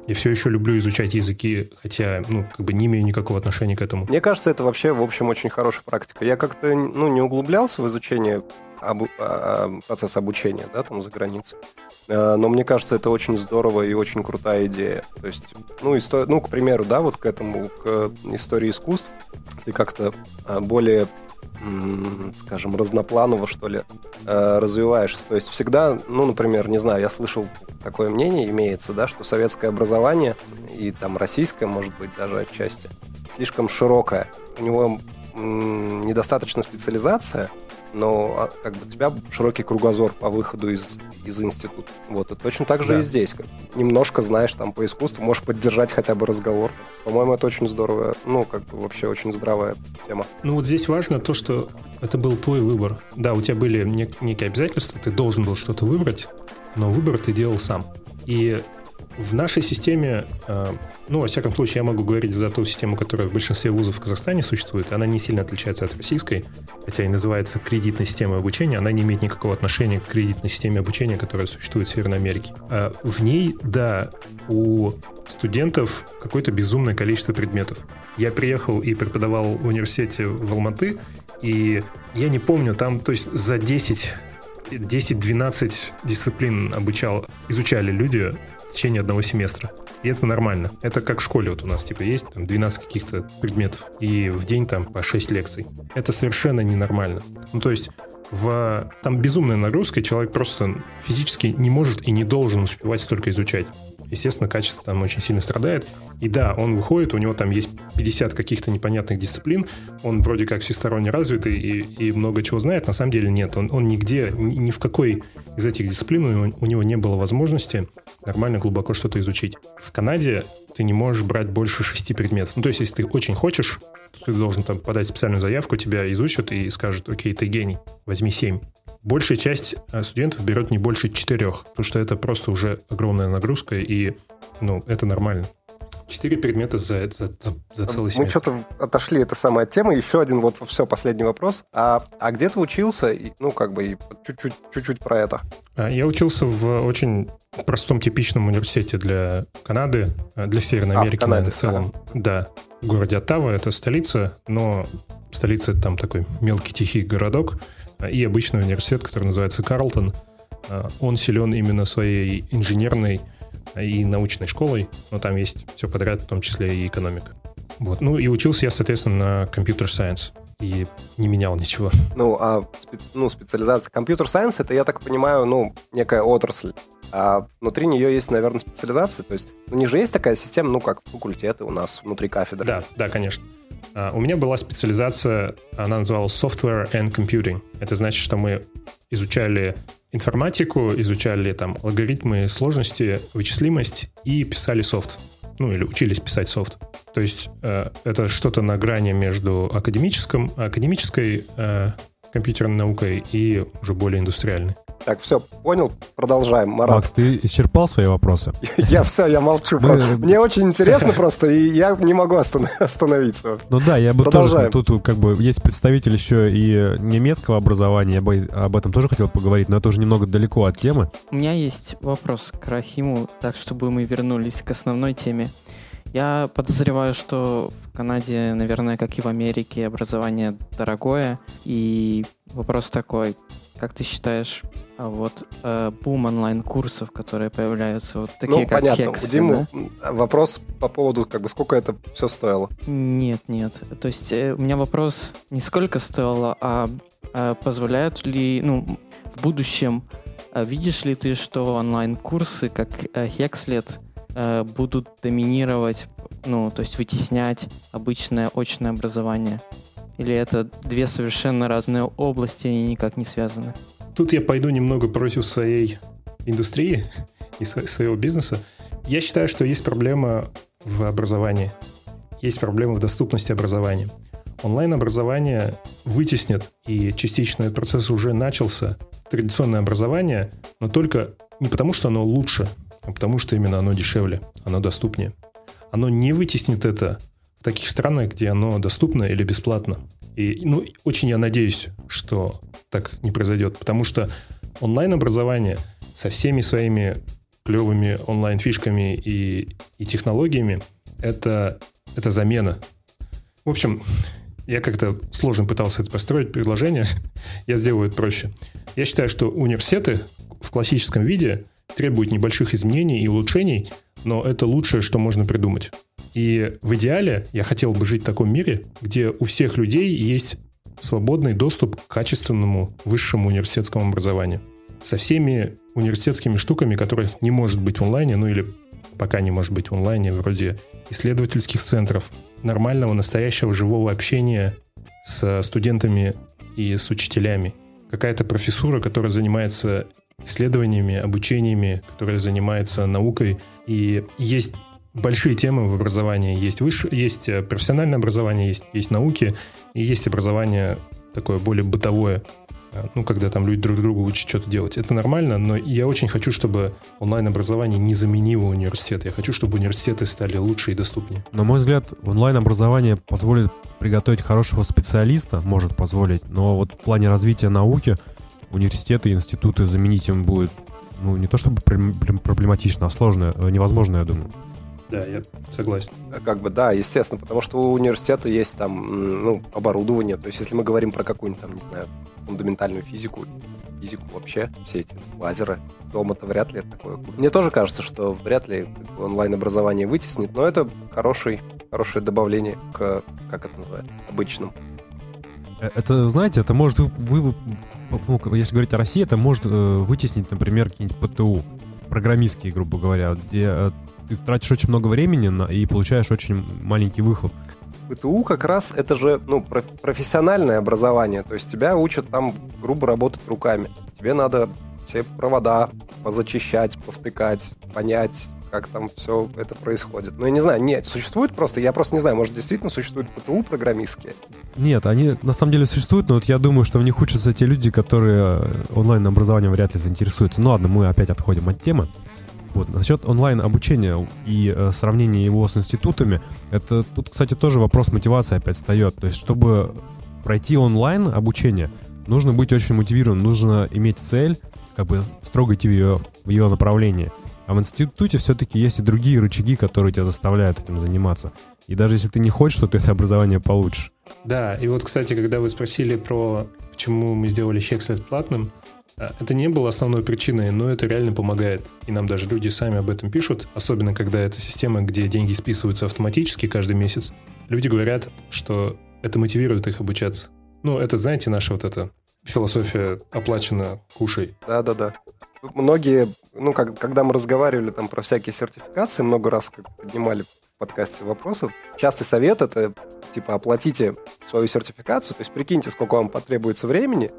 я все еще люблю изучать языки, хотя, ну, как бы не имею никакого отношения к этому. Мне кажется, это вообще, в общем, очень хорошая практика. Я как-то, ну, не углублялся в изучение обу- а, а, процесс обучения, да, там за границей. А, но мне кажется, это очень здорово и очень крутая идея. То есть, ну, истор... ну, к примеру, да, вот к этому, к истории искусств, ты как-то более скажем, разнопланово, что ли, развиваешься. То есть всегда, ну, например, не знаю, я слышал такое мнение, имеется, да, что советское образование и там российское, может быть, даже отчасти, слишком широкое. У него недостаточно специализация, но а, как бы у тебя широкий кругозор по выходу из, из института. Вот, и точно так же да. и здесь. Как, немножко знаешь там по искусству, можешь поддержать хотя бы разговор. По-моему, это очень здорово. Ну, как бы вообще очень здравая тема. Ну, вот здесь важно то, что это был твой выбор. Да, у тебя были нек- некие обязательства, ты должен был что-то выбрать, но выбор ты делал сам. И в нашей системе э, ну, во всяком случае, я могу говорить за ту систему, которая в большинстве вузов в Казахстане существует. Она не сильно отличается от российской, хотя и называется кредитной системой обучения. Она не имеет никакого отношения к кредитной системе обучения, которая существует в Северной Америке. А в ней, да, у студентов какое-то безумное количество предметов. Я приехал и преподавал в университете в Алматы, и я не помню, там, то есть за 10 10-12 дисциплин обучал, изучали люди течение одного семестра. И это нормально. Это как в школе вот у нас, типа, есть там 12 каких-то предметов, и в день там по 6 лекций. Это совершенно ненормально. Ну, то есть в... там безумная нагрузка, и человек просто физически не может и не должен успевать столько изучать. естественно, качество там очень сильно страдает. И да, он выходит, у него там есть 50 каких-то непонятных дисциплин, он вроде как всесторонне развитый и, и много чего знает, на самом деле нет. Он, он нигде, ни, ни в какой из этих дисциплин у него, у него не было возможности нормально глубоко что-то изучить. В Канаде ты не можешь брать больше шести предметов. Ну, то есть, если ты очень хочешь, ты должен там подать специальную заявку, тебя изучат и скажут, окей, ты гений, возьми семь. Большая часть э, студентов берет не больше четырех, потому что это просто уже огромная нагрузка, и ну, это нормально. Четыре предмета за, за, за, за целый семестр. Мы что-то отошли, это самая тема. Еще один вот все, последний вопрос. А, а где ты учился? И, ну, как бы, чуть-чуть, чуть-чуть про это. А, я учился в очень простом, типичном университете для Канады, э, для Северной а, Америки, в, Канаде, в целом. Ага. Да, в городе Оттава, это столица, но столица там такой мелкий тихий городок э, и обычный университет, который называется Карлтон. Он силен именно своей инженерной и научной школой, но там есть все подряд, в том числе и экономика. Вот. Ну и учился я, соответственно, на компьютер сайенс и не менял ничего. Ну, а ну, специализация компьютер сайенс это, я так понимаю, ну, некая отрасль. А внутри нее есть, наверное, специализация. То есть у них же есть такая система, ну, как факультеты у нас внутри кафедры. Да, да, конечно. А, у меня была специализация, она называлась Software and Computing. Это значит, что мы изучали информатику, изучали там алгоритмы, сложности, вычислимость и писали софт. Ну, или учились писать софт. То есть э, это что-то на грани между академическим, академической э, компьютерной наукой и уже более индустриальной. Так, все, понял, продолжаем. Марат. Макс, ты исчерпал свои вопросы? Я все, я молчу. Мне очень интересно просто, и я не могу остановиться. Ну да, я бы тоже, тут как бы есть представитель еще и немецкого образования, я бы об этом тоже хотел поговорить, но это уже немного далеко от темы. У меня есть вопрос к Рахиму, так чтобы мы вернулись к основной теме. Я подозреваю, что в Канаде, наверное, как и в Америке, образование дорогое. И вопрос такой, как ты считаешь, а вот э, бум онлайн-курсов, которые появляются, вот такие ну, как понятно. Хекс, У Димы да? вопрос по поводу, как бы, сколько это все стоило? Нет, нет. То есть э, у меня вопрос не сколько стоило, а э, позволяют ли, ну, в будущем, э, видишь ли ты, что онлайн-курсы, как э, э, будут доминировать, ну, то есть вытеснять обычное очное образование? Или это две совершенно разные области, они никак не связаны? Тут я пойду немного против своей индустрии и своего бизнеса. Я считаю, что есть проблема в образовании. Есть проблема в доступности образования. Онлайн-образование вытеснит, и частично этот процесс уже начался, традиционное образование, но только не потому, что оно лучше, потому что именно оно дешевле, оно доступнее. Оно не вытеснит это в таких странах, где оно доступно или бесплатно. И, ну, очень я надеюсь, что так не произойдет, потому что онлайн-образование со всеми своими клевыми онлайн-фишками и, и технологиями это, это замена. В общем, я как-то сложно пытался это построить предложение, я сделаю это проще. Я считаю, что университеты в классическом виде требуют небольших изменений и улучшений, но это лучшее, что можно придумать. И в идеале я хотел бы жить в таком мире, где у всех людей есть свободный доступ к качественному высшему университетскому образованию. Со всеми университетскими штуками, которых не может быть в онлайне, ну или пока не может быть в онлайне, вроде исследовательских центров, нормального, настоящего, живого общения с студентами и с учителями. Какая-то профессура, которая занимается исследованиями, обучениями, которая занимается наукой. И есть большие темы в образовании. Есть, выше, есть э, профессиональное образование, есть, есть науки, и есть образование такое более бытовое, э, ну, когда там люди друг другу учат что-то делать. Это нормально, но я очень хочу, чтобы онлайн-образование не заменило университет. Я хочу, чтобы университеты стали лучше и доступнее. На мой взгляд, онлайн-образование позволит приготовить хорошего специалиста, может позволить, но вот в плане развития науки университеты и институты заменить им будет ну, не то чтобы проблематично, а сложно, э, невозможно, я думаю. Да, я согласен. Как бы, да, естественно, потому что у университета есть там, ну, оборудование. То есть, если мы говорим про какую-нибудь там, не знаю, фундаментальную физику, физику вообще, все эти лазеры, дома-то вряд ли такое. Мне тоже кажется, что вряд ли онлайн-образование вытеснит, но это хороший, хорошее добавление к, как это называется, обычным. Э, это, знаете, это может, вы, вы, ну, если говорить о России, это может э, вытеснить, например, какие-нибудь ПТУ программистские, грубо говоря, где э, ты тратишь очень много времени на, и получаешь очень маленький выхлоп. ПТУ как раз это же ну, профессиональное образование, то есть тебя учат там грубо работать руками. Тебе надо все провода позачищать, повтыкать, понять, как там все это происходит. Ну, я не знаю, нет, существует просто, я просто не знаю, может, действительно существуют ПТУ программистские? Нет, они на самом деле существуют, но вот я думаю, что в них учатся те люди, которые э, онлайн-образованием вряд ли заинтересуются. Ну ладно, мы опять отходим от темы. Вот. Насчет онлайн-обучения и э, сравнения его с институтами, это тут, кстати, тоже вопрос мотивации опять встает. То есть, чтобы пройти онлайн обучение, нужно быть очень мотивированным, нужно иметь цель, как бы строго идти в ее, в ее направлении. А в институте все-таки есть и другие рычаги, которые тебя заставляют этим заниматься. И даже если ты не хочешь, то ты это образование получишь. Да, и вот, кстати, когда вы спросили про почему мы сделали Hexlet платным, а, это не было основной причиной, но это реально помогает. И нам даже люди сами об этом пишут, особенно когда это система, где деньги списываются автоматически каждый месяц. Люди говорят, что это мотивирует их обучаться. Ну, это, знаете, наша вот эта философия оплачена кушай. Да-да-да. Многие, ну, как, когда мы разговаривали там про всякие сертификации, много раз как поднимали в подкасте вопросы, частый совет это, типа, оплатите свою сертификацию, то есть прикиньте, сколько вам потребуется времени,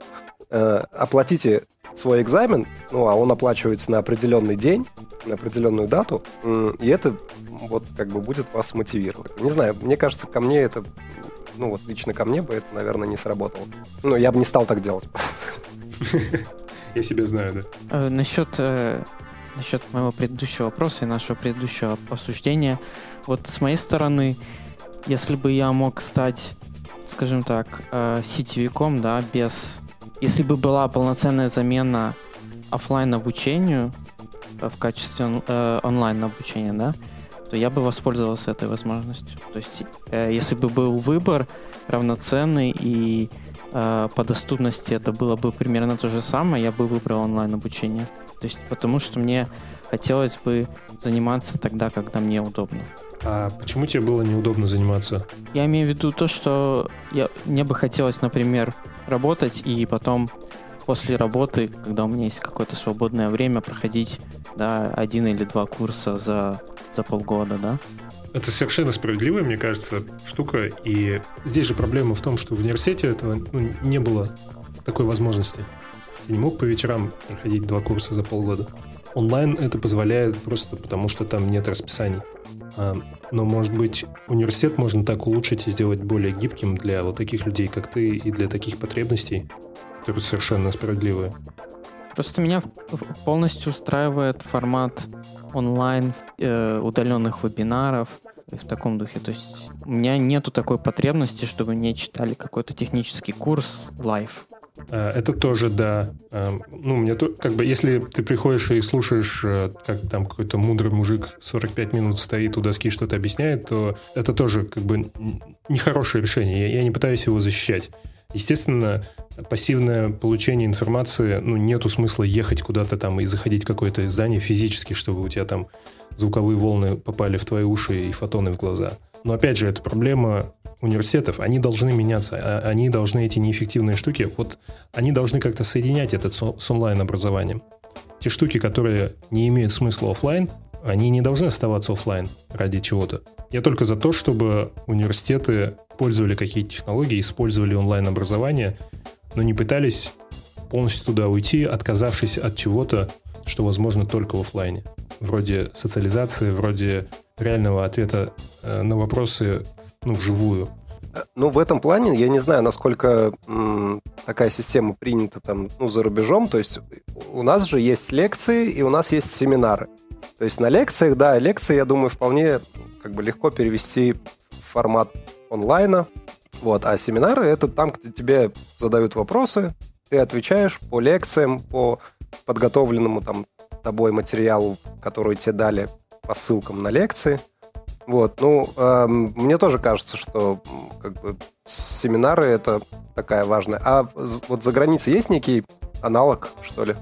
э, оплатите свой экзамен, ну, а он оплачивается на определенный день, на определенную дату, и это вот как бы будет вас мотивировать. Не знаю, мне кажется, ко мне это ну вот лично ко мне бы это, наверное, не сработало. Ну, я бы не стал так делать. Я себе знаю, да. Э, насчет, э, насчет моего предыдущего вопроса и нашего предыдущего обсуждения. Вот с моей стороны, если бы я мог стать, скажем так, э, сетевиком, да, без... Если бы была полноценная замена офлайн обучению в качестве онлайн обучения, да, то я бы воспользовался этой возможностью. То есть, э, если бы был выбор равноценный и э, по доступности это было бы примерно то же самое, я бы выбрал онлайн обучение. То есть, потому что мне хотелось бы заниматься тогда, когда мне удобно. А почему тебе было неудобно заниматься? Я имею в виду то, что я, мне бы хотелось, например, работать и потом после работы, когда у меня есть какое-то свободное время, проходить да, один или два курса за за полгода, да? Это совершенно справедливая, мне кажется, штука. И здесь же проблема в том, что в университете этого ну, не было такой возможности. Ты не мог по вечерам проходить два курса за полгода. Онлайн это позволяет просто потому, что там нет расписаний. А, но, может быть, университет можно так улучшить и сделать более гибким для вот таких людей, как ты, и для таких потребностей, которые совершенно справедливые. Просто меня полностью устраивает формат онлайн э, удаленных вебинаров в таком духе. То есть у меня нету такой потребности, чтобы мне читали какой-то технический курс live. А, это тоже, да. А, ну, мне то, как бы, если ты приходишь и слушаешь, э, как там какой-то мудрый мужик 45 минут стоит у доски что-то объясняет, то это тоже как бы нехорошее решение. Я, я не пытаюсь его защищать. Естественно, пассивное получение информации, ну, нету смысла ехать куда-то там и заходить в какое-то здание физически, чтобы у тебя там звуковые волны попали в твои уши и фотоны в глаза. Но опять же, это проблема университетов. Они должны меняться, а они должны эти неэффективные штуки, вот они должны как-то соединять это с онлайн-образованием. Те штуки, которые не имеют смысла офлайн, они не должны оставаться офлайн ради чего-то. Я только за то, чтобы университеты пользовали какие-то технологии, использовали онлайн-образование, но не пытались полностью туда уйти, отказавшись от чего-то, что возможно только в офлайне. Вроде социализации, вроде реального ответа э, на вопросы ну, вживую. Ну, в этом плане я не знаю, насколько м, такая система принята там, ну, за рубежом. То есть у нас же есть лекции и у нас есть семинары. То есть на лекциях, да, лекции, я думаю, вполне как бы легко перевести в формат онлайна. Вот, а семинары это там, где тебе задают вопросы, ты отвечаешь по лекциям, по подготовленному там тобой материалу, который тебе дали по ссылкам на лекции. Вот, ну, э, мне тоже кажется, что как бы семинары это такая важная. А вот за границей есть некий аналог, что ли?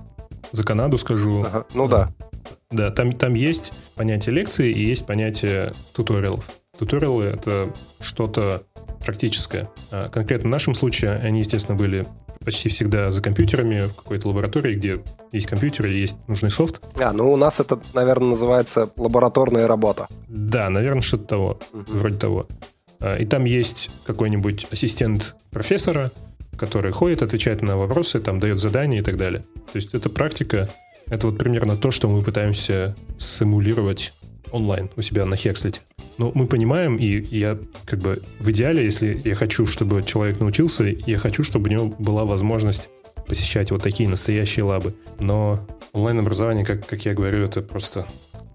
За Канаду скажу. Ага, ну да. Да, там, там есть понятие лекции и есть понятие туториалов. Туториалы — это что-то практическое. А конкретно в нашем случае они, естественно, были почти всегда за компьютерами в какой-то лаборатории, где есть компьютеры, есть нужный софт. А, ну у нас это, наверное, называется лабораторная работа. Да, наверное, что-то того, угу. вроде того. А, и там есть какой-нибудь ассистент профессора, который ходит, отвечает на вопросы, там дает задания и так далее. То есть это практика, это вот примерно то, что мы пытаемся симулировать онлайн у себя на Хекслете. Но мы понимаем, и я как бы в идеале, если я хочу, чтобы человек научился, я хочу, чтобы у него была возможность посещать вот такие настоящие лабы. Но онлайн-образование, как, как я говорю, это просто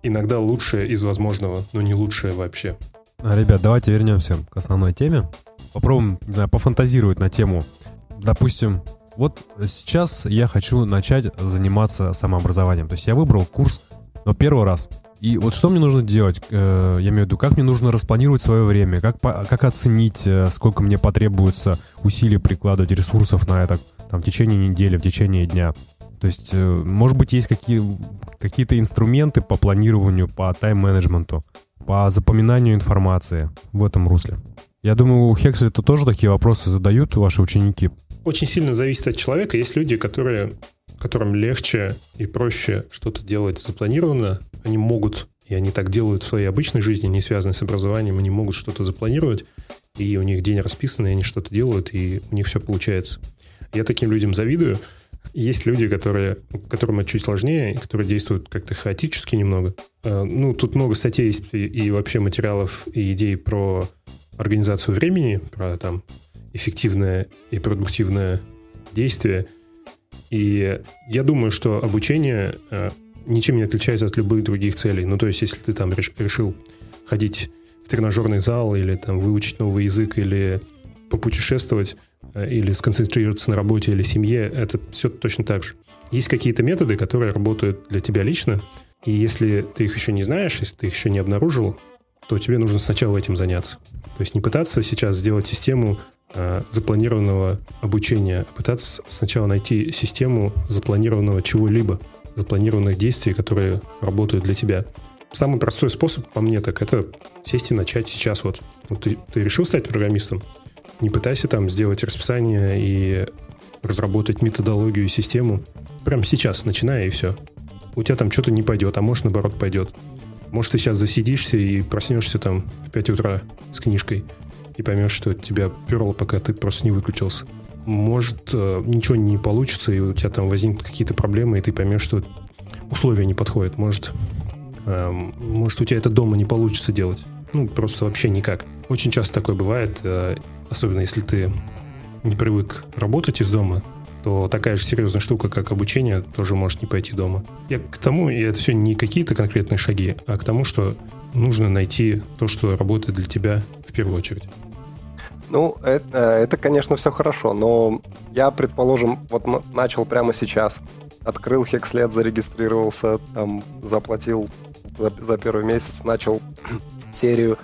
иногда лучшее из возможного, но не лучшее вообще. Ребят, давайте вернемся к основной теме. Попробуем, не знаю, пофантазировать на тему. Допустим, вот сейчас я хочу начать заниматься самообразованием. То есть я выбрал курс, но первый раз. И вот что мне нужно делать? Э, я имею в виду, как мне нужно распланировать свое время, как, как оценить, э, сколько мне потребуется усилий прикладывать ресурсов на это там, в течение недели, в течение дня. То есть, э, может быть, есть какие, какие-то инструменты по планированию, по тайм-менеджменту, по запоминанию информации в этом русле. Я думаю, у Хекселя это тоже такие вопросы задают ваши ученики. Очень сильно зависит от человека. Есть люди, которые которым легче и проще что-то делать запланированно, они могут, и они так делают в своей обычной жизни, не связанной с образованием, они могут что-то запланировать, и у них день расписан, и они что-то делают, и у них все получается. Я таким людям завидую. Есть люди, которые, которым чуть сложнее, которые действуют как-то хаотически немного. Э, ну, тут много статей есть и вообще материалов и идей про организацию времени, про там эффективное и продуктивное действие – и я думаю, что обучение э, ничем не отличается от любых других целей. Ну, то есть, если ты там решил ходить в тренажерный зал или там выучить новый язык или попутешествовать э, или сконцентрироваться на работе или семье, это все точно так же. Есть какие-то методы, которые работают для тебя лично, и если ты их еще не знаешь, если ты их еще не обнаружил, то тебе нужно сначала этим заняться. То есть не пытаться сейчас сделать систему запланированного обучения, а пытаться сначала найти систему запланированного чего-либо, запланированных действий, которые работают для тебя. Самый простой способ, по мне, так это сесть и начать сейчас. Вот, вот ты, ты решил стать программистом, не пытайся там сделать расписание и разработать методологию и систему. Прямо сейчас, начиная, и все. У тебя там что-то не пойдет, а может, наоборот, пойдет. Может, ты сейчас засидишься и проснешься там в 5 утра с книжкой – и поймешь, что тебя перло, пока ты просто не выключился. Может, э, ничего не получится, и у тебя там возникнут какие-то проблемы, и ты поймешь, что условия не подходят. Может, эм, может, у тебя это дома не получится делать. Ну, просто вообще никак. Очень часто такое бывает, э, особенно если ты не привык работать из дома, то такая же серьезная штука, как обучение, тоже может не пойти дома. Я к тому, и это все не какие-то конкретные шаги, а к тому, что нужно найти то, что работает для тебя в первую очередь. Ну, это, это, конечно, все хорошо, но я, предположим, вот начал прямо сейчас. Открыл Хекслет, зарегистрировался, там, заплатил за, за первый месяц, начал серию,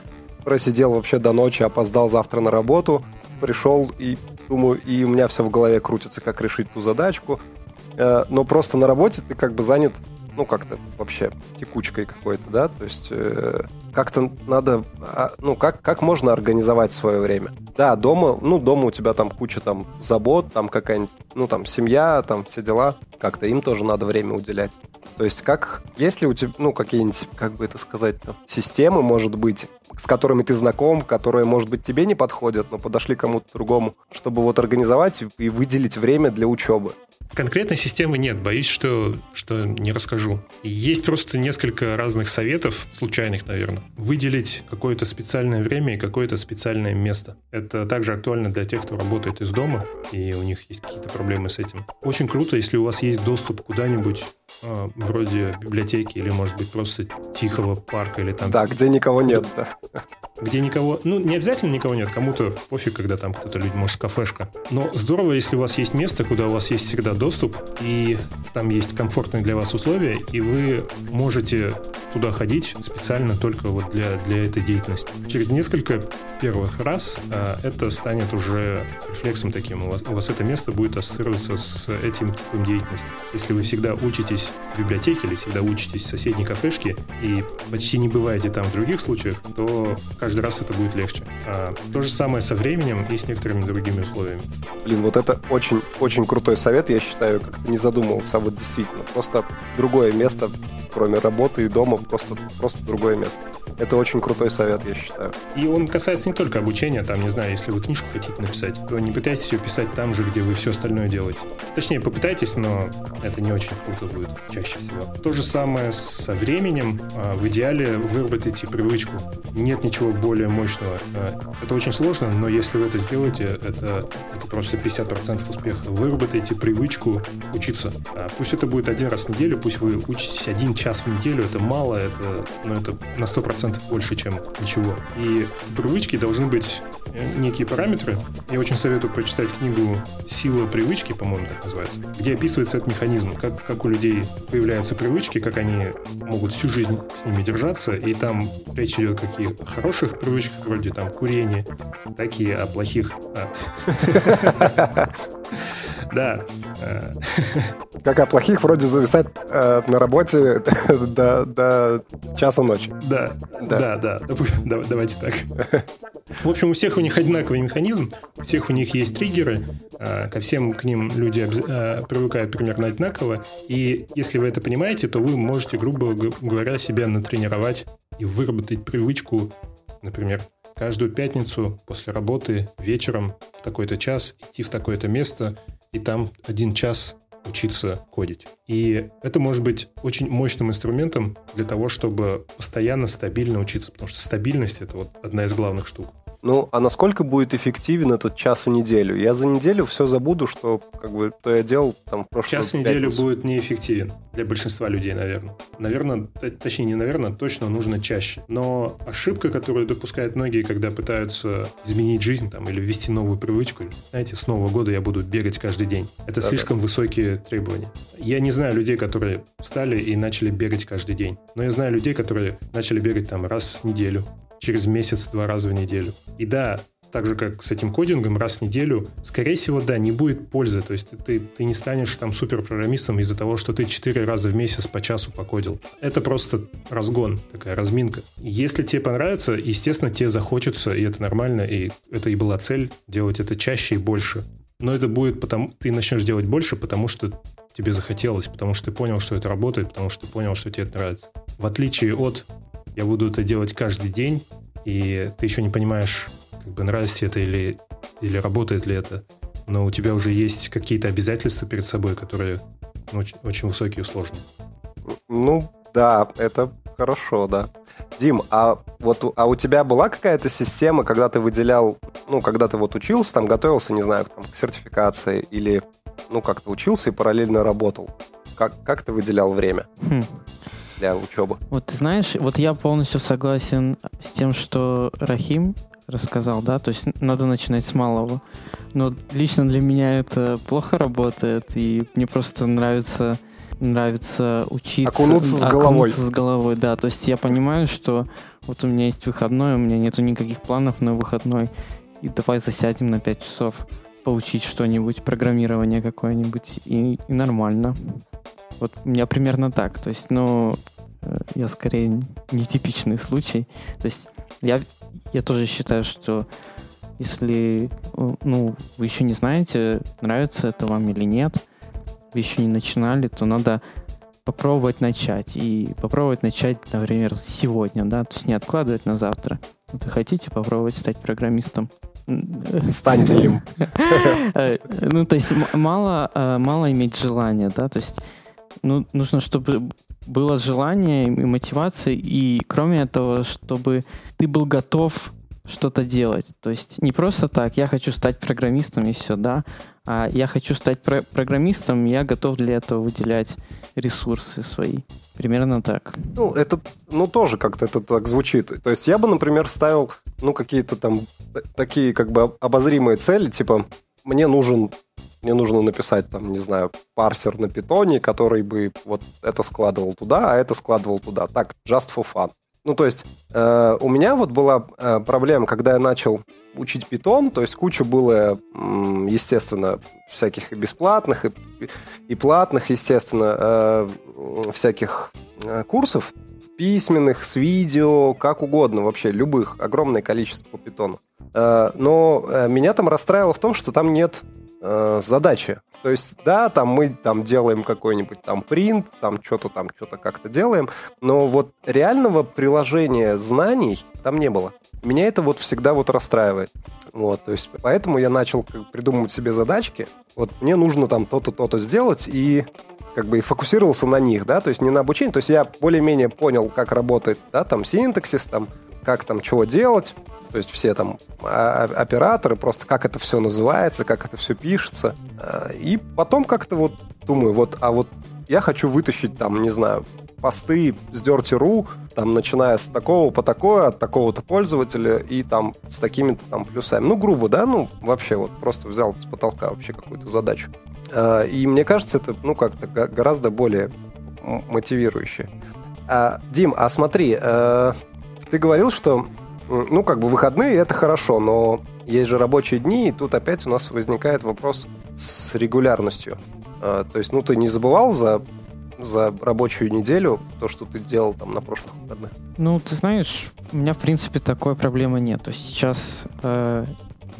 просидел вообще до ночи, опоздал завтра на работу, пришел и думаю, и у меня все в голове крутится, как решить ту задачку. Э, но просто на работе ты как бы занят ну, как-то вообще текучкой какой-то, да, то есть э, как-то надо, а, ну, как, как можно организовать свое время? Да, дома, ну, дома у тебя там куча там забот, там какая-нибудь, ну, там семья, там все дела, как-то им тоже надо время уделять. То есть как, есть ли у тебя, ну, какие-нибудь, как бы это сказать, там, системы, может быть, с которыми ты знаком, которые, может быть, тебе не подходят, но подошли кому-то другому, чтобы вот организовать и выделить время для учебы? Конкретной системы нет, боюсь, что, что не расскажу. Есть просто несколько разных советов, случайных, наверное. Выделить какое-то специальное время и какое-то специальное место. Это также актуально для тех, кто работает из дома, и у них есть какие-то проблемы с этим. Очень круто, если у вас есть доступ куда-нибудь э, вроде библиотеки или, может быть, просто тихого парка или там... Да, где никого нет, да. Где никого... Ну, не обязательно никого нет, кому-то пофиг, когда там кто-то люди, может, кафешка. Но здорово, если у вас есть место, куда у вас есть всегда доступ, и там есть комфортные для вас условия, и вы можете туда ходить специально только вот для, для этой деятельности. Через несколько первых раз а, это станет уже рефлексом таким. У вас, у вас это место будет ассоциироваться с этим типом деятельности. Если вы всегда учитесь в библиотеке или всегда учитесь в соседней кафешке и почти не бываете там в других случаях, то то каждый раз это будет легче. А то же самое со временем и с некоторыми другими условиями. Блин, вот это очень, очень крутой совет, я считаю, как не задумывался, а вот действительно, просто другое место, кроме работы и дома, просто, просто другое место. Это очень крутой совет, я считаю. И он касается не только обучения, там, не знаю, если вы книжку хотите написать, то не пытайтесь ее писать там же, где вы все остальное делаете. Точнее, попытайтесь, но это не очень круто будет чаще всего. То же самое со временем. А, в идеале выработайте привычку. Нет ничего более мощного. А, это очень сложно, но если вы это сделаете, это, это просто 50% успеха. Выработайте привычку учиться. А пусть это будет один раз в неделю, пусть вы учитесь один час в неделю, это мало, это, но это на 100% больше, чем ничего. И привычки должны быть э, некие параметры. Я очень советую прочитать книгу «Сила привычки», по-моему, так называется, где описывается этот механизм, как, как у людей появляются привычки, как они могут всю жизнь с ними держаться, и там речь идет о каких хороших привычках, вроде там курения, такие о плохих. Да. Как о плохих вроде зависать э, на работе до, до часа ночи. Да, да, да, да. Давайте так. В общем, у всех у них одинаковый механизм, у всех у них есть триггеры, э, ко всем к ним люди э, привыкают примерно одинаково, и если вы это понимаете, то вы можете, грубо говоря, себя натренировать и выработать привычку, например, каждую пятницу после работы вечером в такой-то час идти в такое-то место и там один час учиться кодить. И это может быть очень мощным инструментом для того, чтобы постоянно стабильно учиться, потому что стабильность это вот одна из главных штук. Ну, а насколько будет эффективен этот час в неделю? Я за неделю все забуду, что как бы то я делал там в прошлом Час в неделю будет неэффективен для большинства людей, наверное. Наверное, точнее, не наверное, точно нужно чаще. Но ошибка, которую допускают многие, когда пытаются изменить жизнь там, или ввести новую привычку, знаете, с Нового года я буду бегать каждый день. Это да, слишком высокие требования. Я не знаю людей, которые встали и начали бегать каждый день. Но я знаю людей, которые начали бегать там раз в неделю, через месяц два раза в неделю. И да, так же, как с этим кодингом, раз в неделю, скорее всего, да, не будет пользы. То есть ты, ты не станешь там суперпрограммистом из-за того, что ты четыре раза в месяц по часу покодил. Это просто разгон, такая разминка. Если тебе понравится, естественно, тебе захочется, и это нормально, и это и была цель, делать это чаще и больше. Но это будет потому, ты начнешь делать больше, потому что тебе захотелось, потому что ты понял, что это работает, потому что ты понял, что тебе это нравится. В отличие от я буду это делать каждый день, и ты еще не понимаешь, как бы нравится тебе это или, или работает ли это, но у тебя уже есть какие-то обязательства перед собой, которые ну, очень, очень высокие и сложные. Ну, да, это хорошо, да. Дим, а вот а у тебя была какая-то система, когда ты выделял, ну, когда ты вот учился, там, готовился, не знаю, там, к сертификации или, ну, как-то учился и параллельно работал? Как, как ты выделял время? Хм для учебы. Вот ты знаешь, вот я полностью согласен с тем, что Рахим рассказал, да, то есть надо начинать с малого. Но лично для меня это плохо работает, и мне просто нравится нравится учиться. Окунуться с головой. Окунуться с головой, да. То есть я понимаю, что вот у меня есть выходной, у меня нету никаких планов на выходной, и давай засядем на 5 часов поучить что-нибудь, программирование какое-нибудь, и, и нормально. Вот у меня примерно так. То есть, ну, э, я скорее нетипичный случай. То есть я, я тоже считаю, что если э, ну, вы еще не знаете, нравится это вам или нет, вы еще не начинали, то надо попробовать начать. И попробовать начать, например, сегодня, да, то есть не откладывать на завтра. Вот вы хотите попробовать стать программистом? Станьте им. Э, ну, то есть мало, мало иметь желания, да, то есть ну, нужно, чтобы было желание и мотивация, и кроме этого, чтобы ты был готов что-то делать. То есть не просто так, я хочу стать программистом и все, да, а я хочу стать про- программистом, я готов для этого выделять ресурсы свои. Примерно так. Ну, это, ну, тоже как-то это так звучит. То есть я бы, например, ставил, ну, какие-то там такие как бы обозримые цели, типа, мне нужен мне нужно написать, там, не знаю, парсер на питоне, который бы вот это складывал туда, а это складывал туда. Так, just for fun. Ну, то есть, э, у меня вот была э, проблема, когда я начал учить питон, то есть куча было, естественно, всяких и бесплатных, и, и платных, естественно, э, всяких э, курсов. Письменных, с видео, как угодно вообще, любых, огромное количество по питону. Э, но э, меня там расстраивало в том, что там нет э, задачи. То есть, да, там мы там делаем какой-нибудь там принт, там что-то там что-то как-то делаем, но вот реального приложения знаний там не было. Меня это вот всегда вот расстраивает. Вот, то есть, поэтому я начал придумывать себе задачки. Вот мне нужно там то-то, то-то сделать, и как бы и фокусировался на них, да, то есть не на обучении, то есть я более-менее понял, как работает, да, там синтаксис, там, как там чего делать, то есть все там а, операторы, просто как это все называется, как это все пишется. А, и потом как-то вот думаю, вот, а вот я хочу вытащить там, не знаю, посты с Dirty.ru, там, начиная с такого по такое, от такого-то пользователя, и там с такими-то там плюсами. Ну, грубо, да, ну, вообще вот просто взял с потолка вообще какую-то задачу. А, и мне кажется, это, ну, как-то гораздо более мотивирующе. Дим, а смотри, э, ты говорил, что ну, как бы выходные это хорошо, но есть же рабочие дни, и тут опять у нас возникает вопрос с регулярностью. А, то есть, ну, ты не забывал за за рабочую неделю то, что ты делал там на прошлых выходных? Ну, ты знаешь, у меня, в принципе, такой проблемы нет. То есть сейчас э,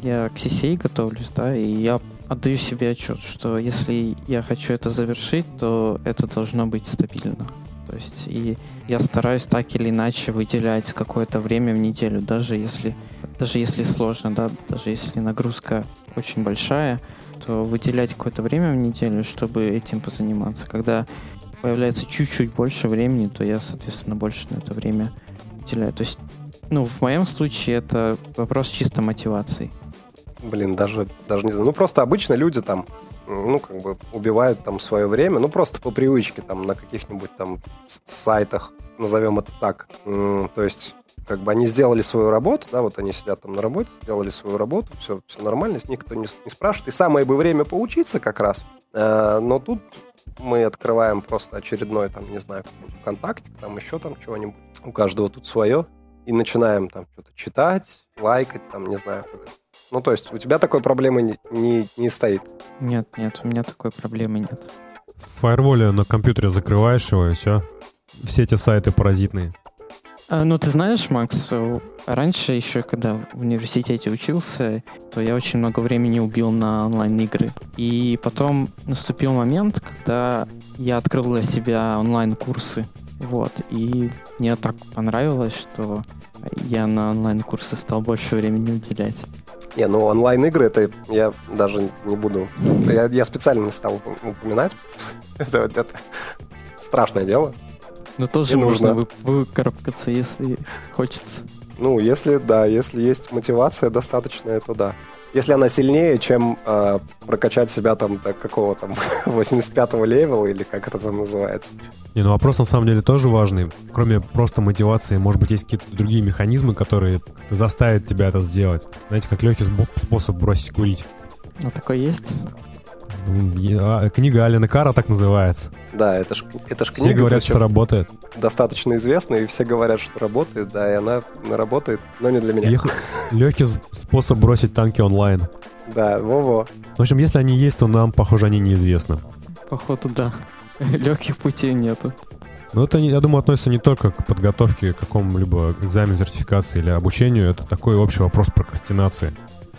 я к CCA готовлюсь, да, и я отдаю себе отчет, что если я хочу это завершить, то это должно быть стабильно. То есть и я стараюсь так или иначе выделять какое-то время в неделю, даже если, даже если сложно, да, даже если нагрузка очень большая, то выделять какое-то время в неделю, чтобы этим позаниматься. Когда появляется чуть-чуть больше времени, то я, соответственно, больше на это время уделяю. То есть, ну, в моем случае это вопрос чисто мотивации. Блин, даже, даже не знаю. Ну, просто обычно люди там ну, как бы убивают там свое время, ну, просто по привычке там на каких-нибудь там сайтах, назовем это так. То есть как бы они сделали свою работу, да, вот они сидят там на работе, сделали свою работу, все, все нормально, никто не, не спрашивает. И самое бы время поучиться как раз. Э, но тут мы открываем просто очередной, там, не знаю, ВКонтакте, там еще там чего-нибудь. У каждого тут свое. И начинаем там что-то читать, лайкать, там, не знаю, как ну, то есть у тебя такой проблемы не, не, не стоит? Нет, нет, у меня такой проблемы нет. В фаерволе на компьютере закрываешь его, и все. Все эти сайты паразитные. А, ну, ты знаешь, Макс, раньше еще, когда в университете учился, то я очень много времени убил на онлайн-игры. И потом наступил момент, когда я открыл для себя онлайн-курсы. Вот, и мне так понравилось, что я на онлайн-курсы стал больше времени уделять. Не, ну онлайн-игры это я даже не буду. Я, я специально не стал упоминать. это, это страшное дело. Но тоже нужно вы, выкарабкаться, если хочется. Ну, если да, если есть мотивация достаточная, то да. Если она сильнее, чем э, прокачать себя там до какого там 85-го левела или как это там называется. Не, ну вопрос на самом деле тоже важный. Кроме просто мотивации, может быть, есть какие-то другие механизмы, которые заставят тебя это сделать. Знаете, как легкий способ бросить курить. Ну, такой есть? А, книга Алина Кара так называется. Да, это ж, это ж книга. Все говорят, что работает. Достаточно известная, и все говорят, что работает, да, и она работает, но не для меня. Ех... Легкий способ бросить танки онлайн. Да, во-во. В общем, если они есть, то нам, похоже, они неизвестны. Походу, да. Легких путей нету. Ну, это, я думаю, относится не только к подготовке к какому-либо экзамену, сертификации или обучению. Это такой общий вопрос прокрастинации.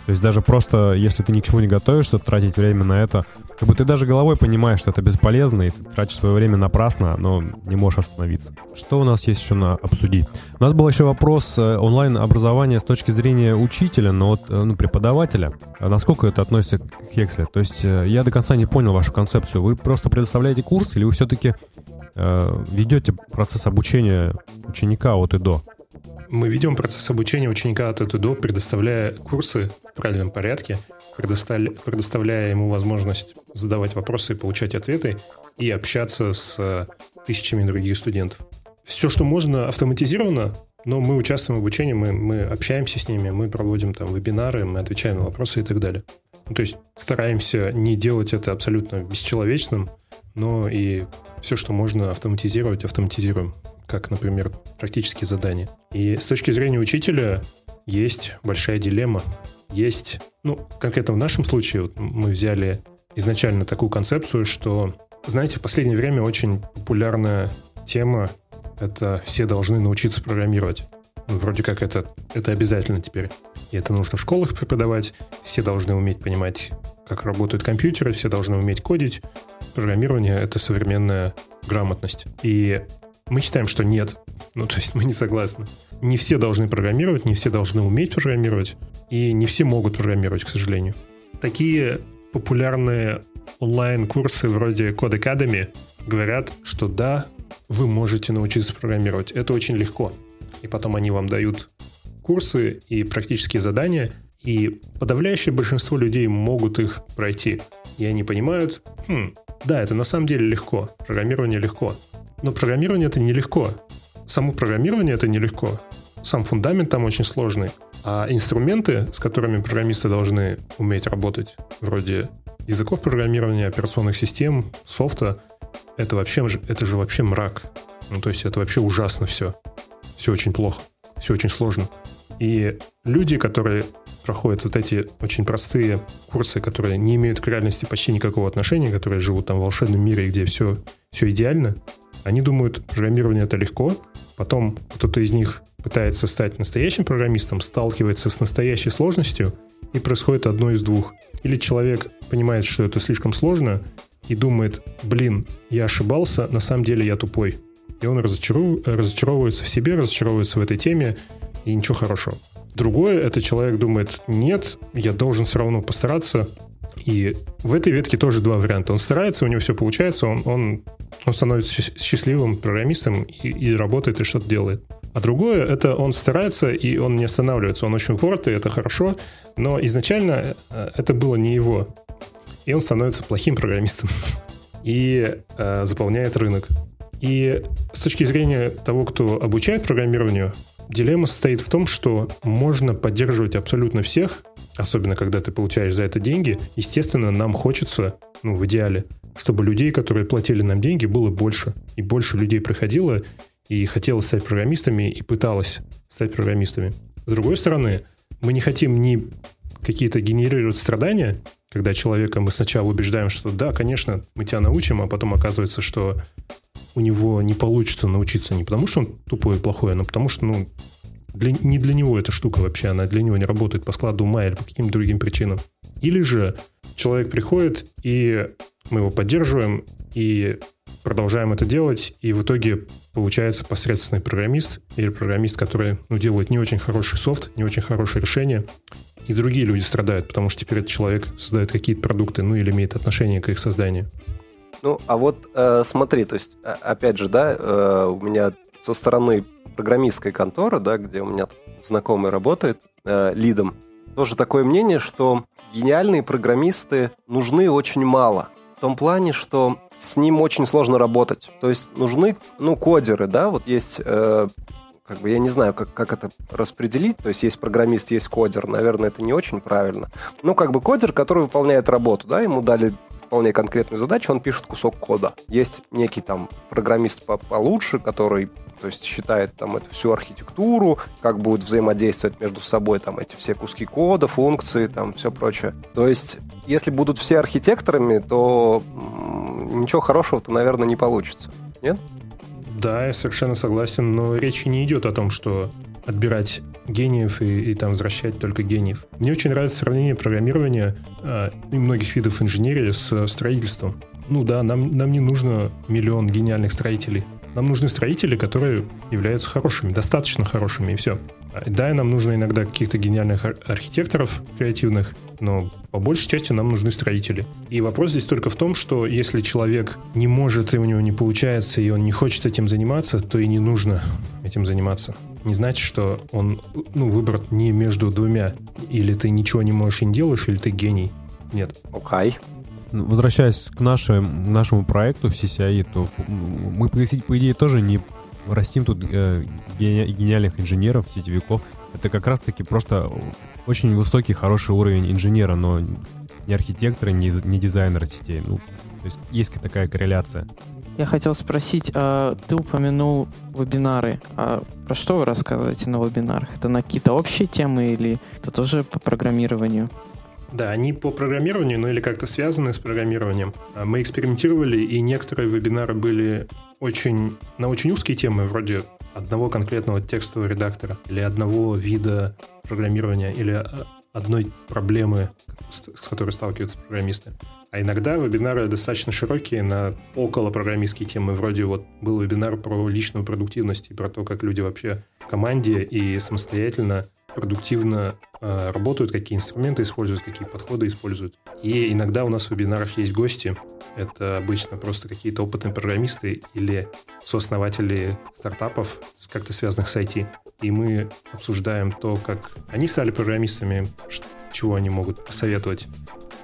То есть даже просто, если ты ни к чему не готовишься, тратить время на это, как бы ты даже головой понимаешь, что это бесполезно, и ты тратишь свое время напрасно, но не можешь остановиться. Что у нас есть еще на обсудить? У нас был еще вопрос э, онлайн-образования с точки зрения учителя, но вот, э, ну, преподавателя. А насколько это относится к Хексле? То есть э, я до конца не понял вашу концепцию. Вы просто предоставляете курс или вы все-таки э, ведете процесс обучения ученика от и до? Мы ведем процесс обучения ученика от и до, предоставляя курсы в правильном порядке, предоставляя ему возможность задавать вопросы и получать ответы и общаться с э, тысячами других студентов. Все, что можно, автоматизировано, но мы участвуем в обучении, мы, мы общаемся с ними, мы проводим там вебинары, мы отвечаем на вопросы и так далее. Ну, то есть стараемся не делать это абсолютно бесчеловечным, но и все, что можно автоматизировать, автоматизируем как, например, практические задания. И с точки зрения учителя есть большая дилемма. Есть, ну, конкретно в нашем случае вот мы взяли изначально такую концепцию, что, знаете, в последнее время очень популярная тема это все должны научиться программировать. Ну, вроде как это, это обязательно теперь. И это нужно в школах преподавать. Все должны уметь понимать, как работают компьютеры, все должны уметь кодить. Программирование — это современная грамотность. И мы считаем, что нет. Ну, то есть мы не согласны. Не все должны программировать, не все должны уметь программировать, и не все могут программировать, к сожалению. Такие популярные онлайн-курсы вроде Code Academy говорят, что да, вы можете научиться программировать. Это очень легко. И потом они вам дают курсы и практические задания, и подавляющее большинство людей могут их пройти. И они понимают, хм, да, это на самом деле легко, программирование легко. Но программирование это нелегко. Само программирование это нелегко. Сам фундамент там очень сложный. А инструменты, с которыми программисты должны уметь работать, вроде языков программирования, операционных систем, софта, это вообще это же вообще мрак. Ну, то есть это вообще ужасно все. Все очень плохо, все очень сложно. И люди, которые проходят вот эти очень простые курсы, которые не имеют к реальности почти никакого отношения, которые живут там в волшебном мире, где все, все идеально, они думают, программирование это легко, потом кто-то из них пытается стать настоящим программистом, сталкивается с настоящей сложностью, и происходит одно из двух. Или человек понимает, что это слишком сложно, и думает, блин, я ошибался, на самом деле я тупой. И он разочаров... разочаровывается в себе, разочаровывается в этой теме, и ничего хорошего. Другое, это человек думает, нет, я должен все равно постараться. И в этой ветке тоже два варианта. Он старается, у него все получается, он, он, он становится счастливым программистом и, и работает, и что-то делает. А другое, это он старается, и он не останавливается. Он очень упоротый, это хорошо, но изначально э, это было не его и он становится плохим программистом и э, заполняет рынок. И с точки зрения того, кто обучает программированию, дилемма состоит в том, что можно поддерживать абсолютно всех, особенно когда ты получаешь за это деньги. Естественно, нам хочется, ну, в идеале, чтобы людей, которые платили нам деньги, было больше. И больше людей приходило и хотело стать программистами, и пыталось стать программистами. С другой стороны, мы не хотим ни какие-то генерировать страдания, когда человека мы сначала убеждаем, что да, конечно, мы тебя научим, а потом оказывается, что у него не получится научиться не потому, что он тупой и плохой, но потому что, ну, для, не для него эта штука вообще, она для него не работает по складу ума или по каким-то другим причинам. Или же человек приходит, и мы его поддерживаем, и продолжаем это делать, и в итоге получается посредственный программист или программист, который ну, делает не очень хороший софт, не очень хорошее решение, и другие люди страдают, потому что теперь этот человек создает какие-то продукты, ну или имеет отношение к их созданию. Ну, а вот э, смотри, то есть, опять же, да, э, у меня со стороны программистской конторы, да, где у меня знакомый работает э, лидом, тоже такое мнение, что гениальные программисты нужны очень мало. В том плане, что с ним очень сложно работать. То есть нужны, ну, кодеры, да, вот есть э, как бы я не знаю, как, как это распределить. То есть есть программист, есть кодер. Наверное, это не очень правильно. Ну, как бы кодер, который выполняет работу, да, ему дали вполне конкретную задачу, он пишет кусок кода. Есть некий там программист получше, который то есть считает там эту всю архитектуру, как будут взаимодействовать между собой там эти все куски кода, функции, там все прочее. То есть, если будут все архитекторами, то ничего хорошего-то, наверное, не получится. Нет? Да, я совершенно согласен, но речи не идет о том, что отбирать гениев и, и там возвращать только гениев. Мне очень нравится сравнение программирования э, и многих видов инженерии с строительством. Ну да, нам, нам не нужно миллион гениальных строителей. Нам нужны строители, которые являются хорошими, достаточно хорошими, и все. Да, нам нужно иногда каких-то гениальных архитекторов креативных, но по большей части нам нужны строители. И вопрос здесь только в том, что если человек не может, и у него не получается, и он не хочет этим заниматься, то и не нужно этим заниматься. Не значит, что он ну, выбран не между двумя. Или ты ничего не можешь и не делаешь, или ты гений. Нет. Окей. Okay. Ну, возвращаясь к нашему, нашему проекту в CCI, то мы, по идее, тоже не растим тут э, гениальных инженеров, сетевиков. Это как раз-таки просто очень высокий, хороший уровень инженера, но не архитектора, не, не дизайнера сетей. Ну, то есть есть такая корреляция. Я хотел спросить, а ты упомянул вебинары. А про что вы рассказываете на вебинарах? Это на какие-то общие темы или это тоже по программированию? Да, они по программированию, ну или как-то связаны с программированием. А мы экспериментировали, и некоторые вебинары были очень, на очень узкие темы, вроде одного конкретного текстового редактора или одного вида программирования или а, одной проблемы, с которой сталкиваются программисты. А иногда вебинары достаточно широкие на около программистские темы. Вроде вот был вебинар про личную продуктивность и про то, как люди вообще в команде и самостоятельно продуктивно э, работают, какие инструменты используют, какие подходы используют. И иногда у нас в вебинарах есть гости. Это обычно просто какие-то опытные программисты или сооснователи стартапов, как-то связанных с IT. И мы обсуждаем то, как они стали программистами, чего они могут посоветовать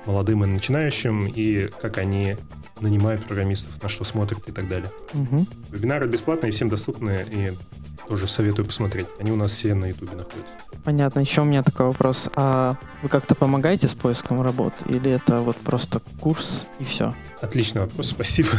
молодым и начинающим, и как они нанимают программистов, на что смотрят и так далее. Угу. Вебинары бесплатные, всем доступны, и тоже советую посмотреть. Они у нас все на Ютубе находятся. Понятно. Еще у меня такой вопрос. А вы как-то помогаете с поиском работы? Или это вот просто курс и все? Отличный вопрос, спасибо.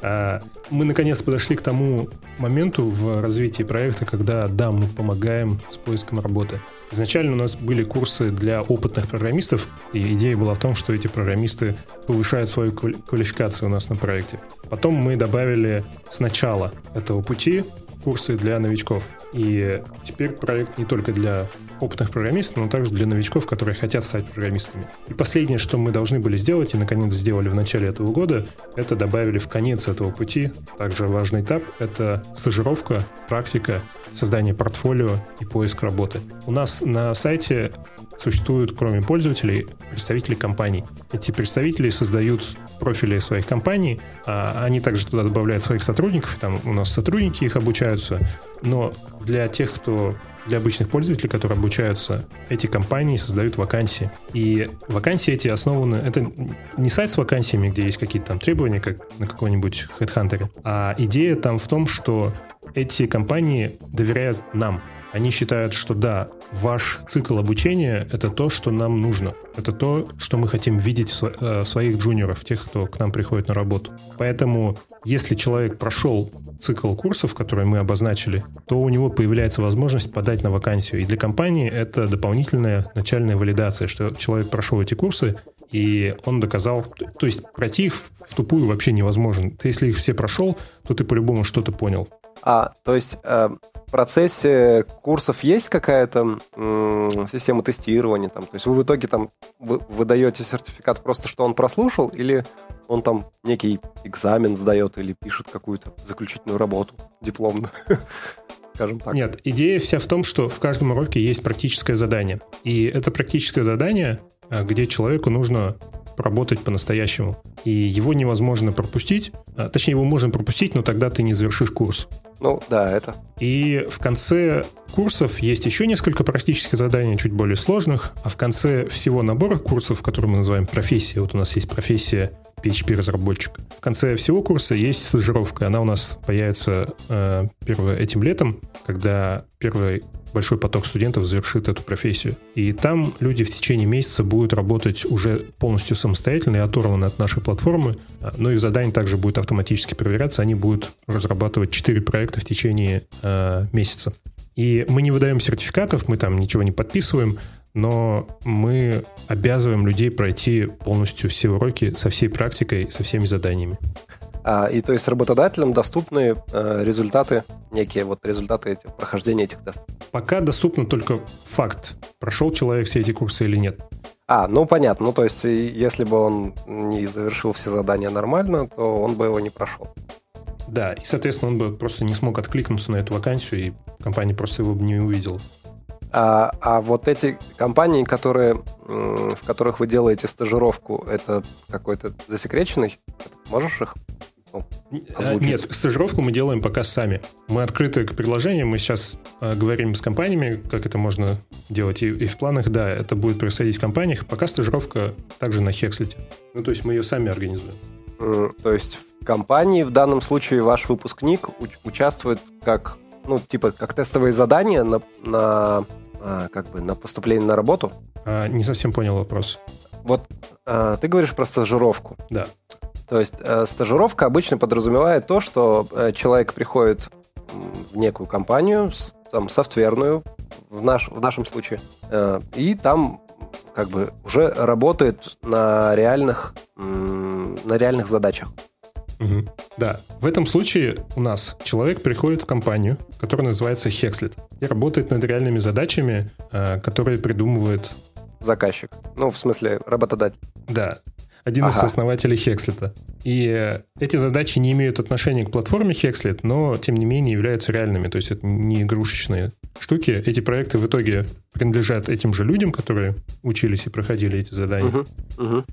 А, мы наконец подошли к тому моменту в развитии проекта, когда, да, мы помогаем с поиском работы. Изначально у нас были курсы для опытных программистов, и идея была в том, что эти программисты повышают свою квалификацию у нас на проекте. Потом мы добавили с начала этого пути курсы для новичков. И теперь проект не только для опытных программистов, но также для новичков, которые хотят стать программистами. И последнее, что мы должны были сделать, и наконец сделали в начале этого года, это добавили в конец этого пути, также важный этап, это стажировка, практика, создание портфолио и поиск работы. У нас на сайте существуют, кроме пользователей, представители компаний. Эти представители создают профили своих компаний, а они также туда добавляют своих сотрудников, там у нас сотрудники их обучаются, но для тех, кто для обычных пользователей, которые обучаются, эти компании создают вакансии. И вакансии эти основаны... Это не сайт с вакансиями, где есть какие-то там требования, как на какой-нибудь HeadHunter, а идея там в том, что эти компании доверяют нам. Они считают, что да, ваш цикл обучения — это то, что нам нужно. Это то, что мы хотим видеть в э, своих джуниоров, тех, кто к нам приходит на работу. Поэтому, если человек прошел цикл курсов, которые мы обозначили, то у него появляется возможность подать на вакансию. И для компании это дополнительная начальная валидация, что человек прошел эти курсы, и он доказал, то есть пройти их в тупую вообще невозможно. Ты если их все прошел, то ты по-любому что-то понял. А, то есть э, процессе курсов есть какая-то э, система тестирования? Там? То есть вы в итоге там вы, выдаете сертификат просто, что он прослушал, или он там некий экзамен сдает или пишет какую-то заключительную работу дипломную? скажем так. Нет, идея вся в том, что в каждом уроке есть практическое задание. И это практическое задание, э, где человеку нужно работать по-настоящему. И его невозможно пропустить. А, точнее, его можно пропустить, но тогда ты не завершишь курс. Ну, да, это. И в конце курсов есть еще несколько практических заданий, чуть более сложных, а в конце всего набора курсов, которые мы называем профессия, вот у нас есть профессия PHP-разработчик. В конце всего курса есть стажировка. Она у нас появится э, первое этим летом, когда первый большой поток студентов завершит эту профессию. И там люди в течение месяца будут работать уже полностью самостоятельно и оторваны от нашей платформы, а, но их задание также будет автоматически проверяться. Они будут разрабатывать 4 проекта в течение э, месяца. И мы не выдаем сертификатов, мы там ничего не подписываем, но мы обязываем людей пройти полностью все уроки со всей практикой, со всеми заданиями. А, и то есть работодателям доступны э, результаты, некие вот результаты этих, прохождения этих тестов. Пока доступно только факт, прошел человек все эти курсы или нет. А, ну понятно. Ну то есть если бы он не завершил все задания нормально, то он бы его не прошел. Да, и, соответственно, он бы просто не смог откликнуться на эту вакансию, и компания просто его бы не увидела. А, а вот эти компании, которые, в которых вы делаете стажировку, это какой-то засекреченный? Можешь их ну, Нет, стажировку мы делаем пока сами. Мы открыты к предложениям, мы сейчас э, говорим с компаниями, как это можно делать, и, и в планах, да, это будет происходить в компаниях. Пока стажировка также на Хекслите. Ну, то есть мы ее сами организуем. Mm, то есть в компании в данном случае ваш выпускник участвует как, ну, типа, как тестовые задания на, на а, как бы на поступление на работу? А, не совсем понял вопрос. Вот а, ты говоришь про стажировку. Да. То есть э, стажировка обычно подразумевает то, что э, человек приходит в некую компанию, там, софтверную, в, наш, в нашем случае, э, и там как бы уже работает на реальных, на реальных задачах. Угу. Да, в этом случае у нас человек приходит в компанию, которая называется Hexlet, и работает над реальными задачами, э, которые придумывает заказчик. Ну, в смысле, работодатель. Да, один ага. из основателей Hexlet. И эти задачи не имеют отношения к платформе Hexlet, но, тем не менее, являются реальными. То есть это не игрушечные штуки. Эти проекты в итоге принадлежат этим же людям, которые учились и проходили эти задания. Угу. Угу.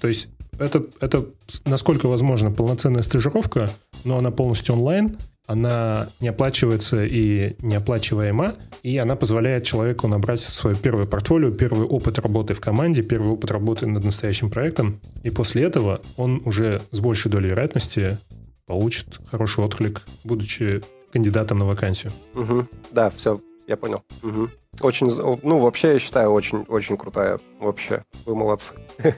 То есть это, это, насколько возможно, полноценная стажировка, но она полностью онлайн, она не оплачивается и неоплачиваема, и она позволяет человеку набрать свое первое портфолио, первый опыт работы в команде, первый опыт работы над настоящим проектом, и после этого он уже с большей долей вероятности получит хороший отклик, будучи кандидатом на вакансию. Угу. Да, все, я понял. Угу. Очень, ну, вообще, я считаю, очень, очень крутая. Вообще, вы молодцы.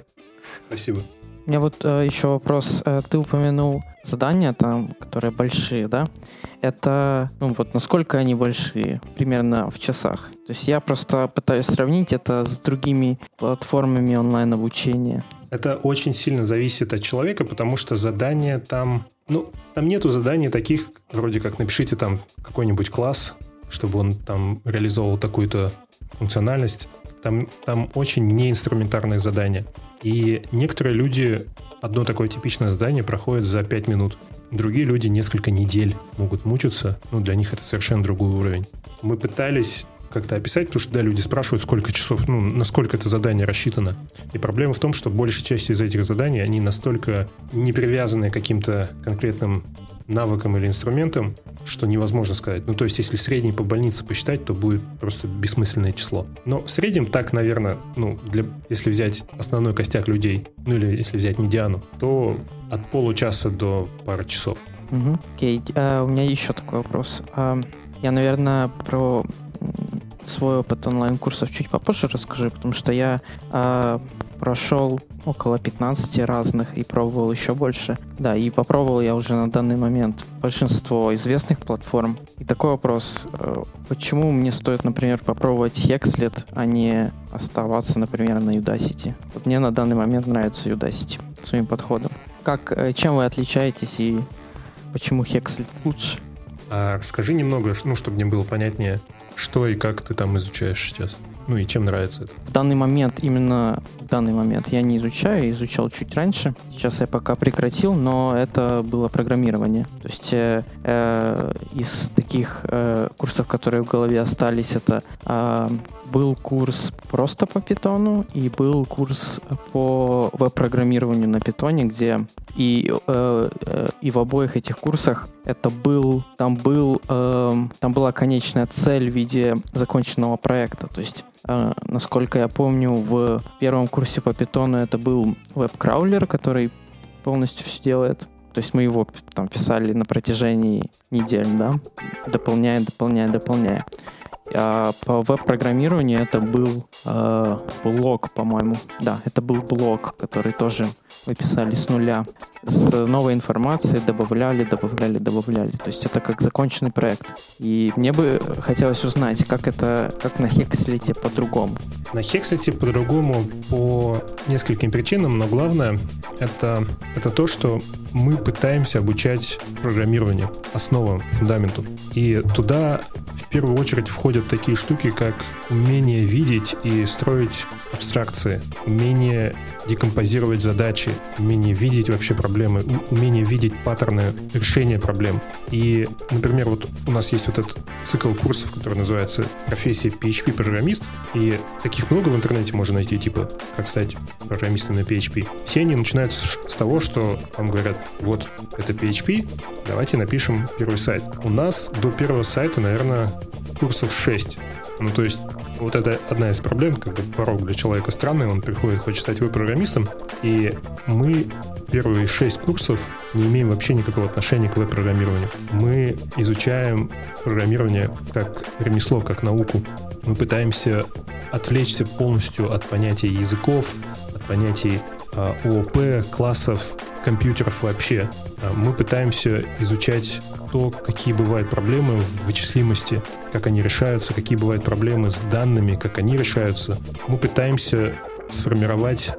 Спасибо. У меня вот э, еще вопрос. Э, ты упомянул задания там, которые большие, да? Это, ну вот насколько они большие? Примерно в часах. То есть я просто пытаюсь сравнить это с другими платформами онлайн-обучения. Это очень сильно зависит от человека, потому что задания там... Ну, там нету заданий таких, вроде как напишите там какой-нибудь класс, чтобы он там реализовывал такую-то функциональность. Там, там очень неинструментарные задания. И некоторые люди одно такое типичное задание проходят за 5 минут. Другие люди несколько недель могут мучиться. Ну, для них это совершенно другой уровень. Мы пытались как-то описать, потому что, да, люди спрашивают, сколько часов, ну, насколько это задание рассчитано. И проблема в том, что большая часть из этих заданий, они настолько не привязаны к каким-то конкретным навыкам или инструментам, что невозможно сказать. Ну, то есть, если средний по больнице посчитать, то будет просто бессмысленное число. Но в среднем так, наверное, ну, для, если взять основной костяк людей, ну, или если взять медиану, то от получаса до пары часов. Окей, а, у меня еще такой вопрос. А, я, наверное, про свой опыт онлайн-курсов чуть попозже расскажу, потому что я а, прошел около 15 разных и пробовал еще больше. Да, и попробовал я уже на данный момент большинство известных платформ. И такой вопрос, э, почему мне стоит, например, попробовать Hexlet, а не оставаться, например, на Udacity? Вот мне на данный момент нравится Udacity своим подходом. Как, э, чем вы отличаетесь и почему Hexlet лучше? А скажи немного, ну, чтобы мне было понятнее, что и как ты там изучаешь сейчас. Ну и чем нравится это? В данный момент, именно в данный момент я не изучаю, изучал чуть раньше. Сейчас я пока прекратил, но это было программирование. То есть э, э, из таких э, курсов, которые в голове остались, это э, был курс просто по питону и был курс по веб-программированию на питоне, где и, э, э, и в обоих этих курсах это был, там был, э, там была конечная цель в виде законченного проекта. То есть э, насколько я помню, в первом курсе по питону это был веб-краулер, который полностью все делает. То есть мы его там писали на протяжении недель, да, дополняя, дополняя, дополняя. А по веб-программированию это был э, блок, по-моему. Да, это был блок, который тоже мы писали с нуля. С новой информацией добавляли, добавляли, добавляли. То есть это как законченный проект. И мне бы хотелось узнать, как это, как на Hexlet по-другому. На Hexlet по-другому по нескольким причинам, но главное это, это то, что мы пытаемся обучать программированию, основам, фундаменту. И туда в первую очередь входят такие штуки, как умение видеть и строить абстракции, умение декомпозировать задачи, умение видеть вообще проблемы, умение видеть паттерны решения проблем. И, например, вот у нас есть вот этот цикл курсов, который называется «Профессия PHP-программист», и таких много в интернете можно найти, типа «Как стать программистом на PHP». Все они начинаются с того, что вам говорят, вот, это PHP, давайте напишем первый сайт. У нас до первого сайта, наверное, курсов 6. Ну, то есть вот это одна из проблем, как бы порог для человека странный, он приходит, хочет стать веб-программистом, и мы первые шесть курсов не имеем вообще никакого отношения к веб-программированию. Мы изучаем программирование как ремесло, как науку. Мы пытаемся отвлечься полностью от понятия языков, от понятий ООП, классов, компьютеров вообще. А, мы пытаемся изучать то, какие бывают проблемы в вычислимости, как они решаются, какие бывают проблемы с данными, как они решаются. Мы пытаемся сформировать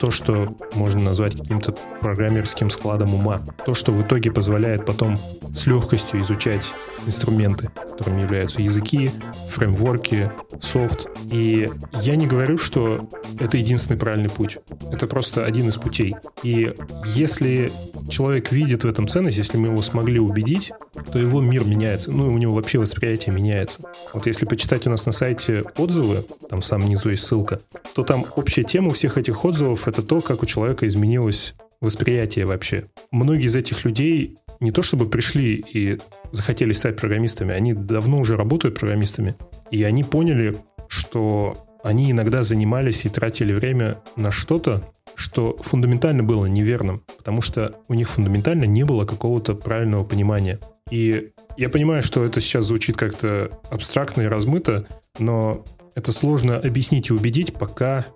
то, что можно назвать каким-то программерским складом ума. То, что в итоге позволяет потом с легкостью изучать инструменты, которыми являются языки, фреймворки, софт. И я не говорю, что это единственный правильный путь. Это просто один из путей. И если человек видит в этом ценность, если мы его смогли убедить, то его мир меняется. Ну, у него вообще восприятие меняется. Вот если почитать у нас на сайте отзывы, там в самом низу есть ссылка, то там общая тема у всех этих отзывов — это то, как у человека изменилось восприятие вообще. Многие из этих людей не то чтобы пришли и захотели стать программистами, они давно уже работают программистами, и они поняли, что они иногда занимались и тратили время на что-то, что фундаментально было неверным, потому что у них фундаментально не было какого-то правильного понимания. И я понимаю, что это сейчас звучит как-то абстрактно и размыто, но это сложно объяснить и убедить, пока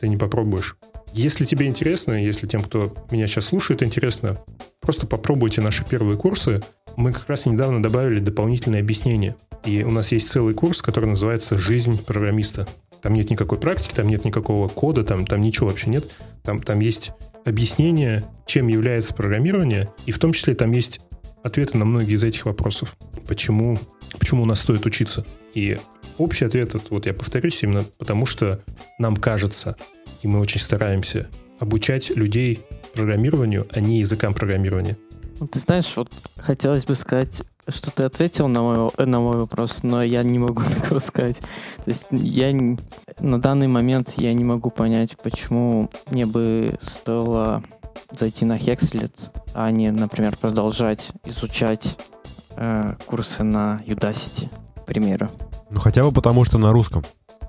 ты не попробуешь. Если тебе интересно, если тем, кто меня сейчас слушает, интересно, просто попробуйте наши первые курсы. Мы как раз недавно добавили дополнительное объяснение. И у нас есть целый курс, который называется «Жизнь программиста». Там нет никакой практики, там нет никакого кода, там, там ничего вообще нет. Там, там есть объяснение, чем является программирование, и в том числе там есть ответы на многие из этих вопросов. Почему, почему у нас стоит учиться? И общий ответ, вот я повторюсь, именно потому что нам кажется, и мы очень стараемся обучать людей программированию, а не языкам программирования. Ты знаешь, вот хотелось бы сказать, что ты ответил на мой, на мой вопрос, но я не могу такого сказать. То есть я на данный момент я не могу понять, почему мне бы стоило зайти на Hexlet, а не, например, продолжать изучать э, курсы на Udacity, к примеру. Ну хотя бы потому, что на русском.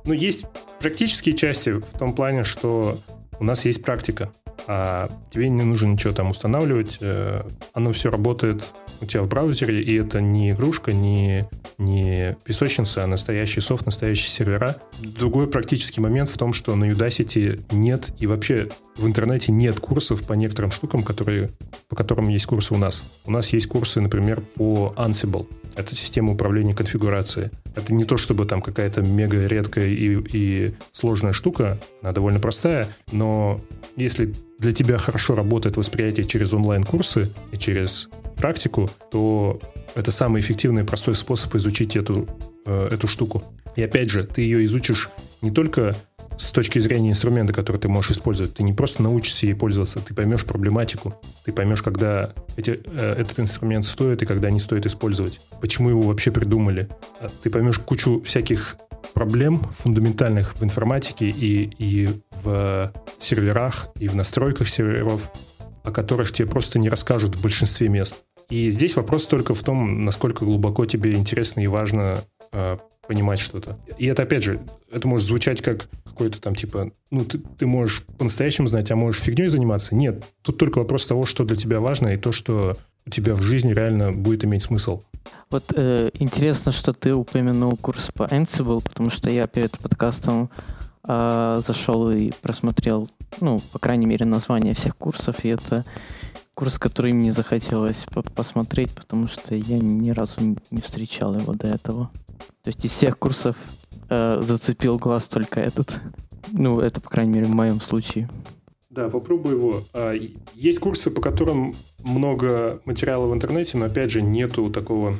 Ну есть практические части в том плане, что у нас есть практика, а тебе не нужно ничего там устанавливать, э, оно все работает у тебя в браузере, и это не игрушка, не, не песочница, а настоящий софт, настоящие сервера. Другой практический момент в том, что на Udacity нет и вообще в интернете нет курсов по некоторым штукам, которые, по которым есть курсы у нас. У нас есть курсы, например, по Ansible. Это система управления конфигурацией. Это не то, чтобы там какая-то мега редкая и, и сложная штука, она довольно простая, но если для тебя хорошо работает восприятие через онлайн-курсы и через практику, то это самый эффективный и простой способ изучить эту, э, эту штуку. И опять же, ты ее изучишь не только с точки зрения инструмента, который ты можешь использовать. Ты не просто научишься ей пользоваться, ты поймешь проблематику, ты поймешь, когда эти, э, этот инструмент стоит и когда не стоит использовать, почему его вообще придумали. А ты поймешь кучу всяких проблем фундаментальных в информатике и, и в серверах, и в настройках серверов, о которых тебе просто не расскажут в большинстве мест. И здесь вопрос только в том, насколько глубоко тебе интересно и важно э, понимать что-то. И это, опять же, это может звучать как какой-то там типа, ну, ты, ты можешь по-настоящему знать, а можешь фигней заниматься. Нет, тут только вопрос того, что для тебя важно, и то, что у тебя в жизни реально будет иметь смысл. Вот э, интересно, что ты упомянул курс по Ansible, потому что я перед подкастом э, зашел и просмотрел, ну, по крайней мере, название всех курсов, и это курс, который мне захотелось посмотреть, потому что я ни разу не встречал его до этого. То есть из всех курсов э, зацепил глаз только этот. Ну, это, по крайней мере, в моем случае. Да, попробуй его. А, есть курсы, по которым много материала в интернете, но, опять же, нету такого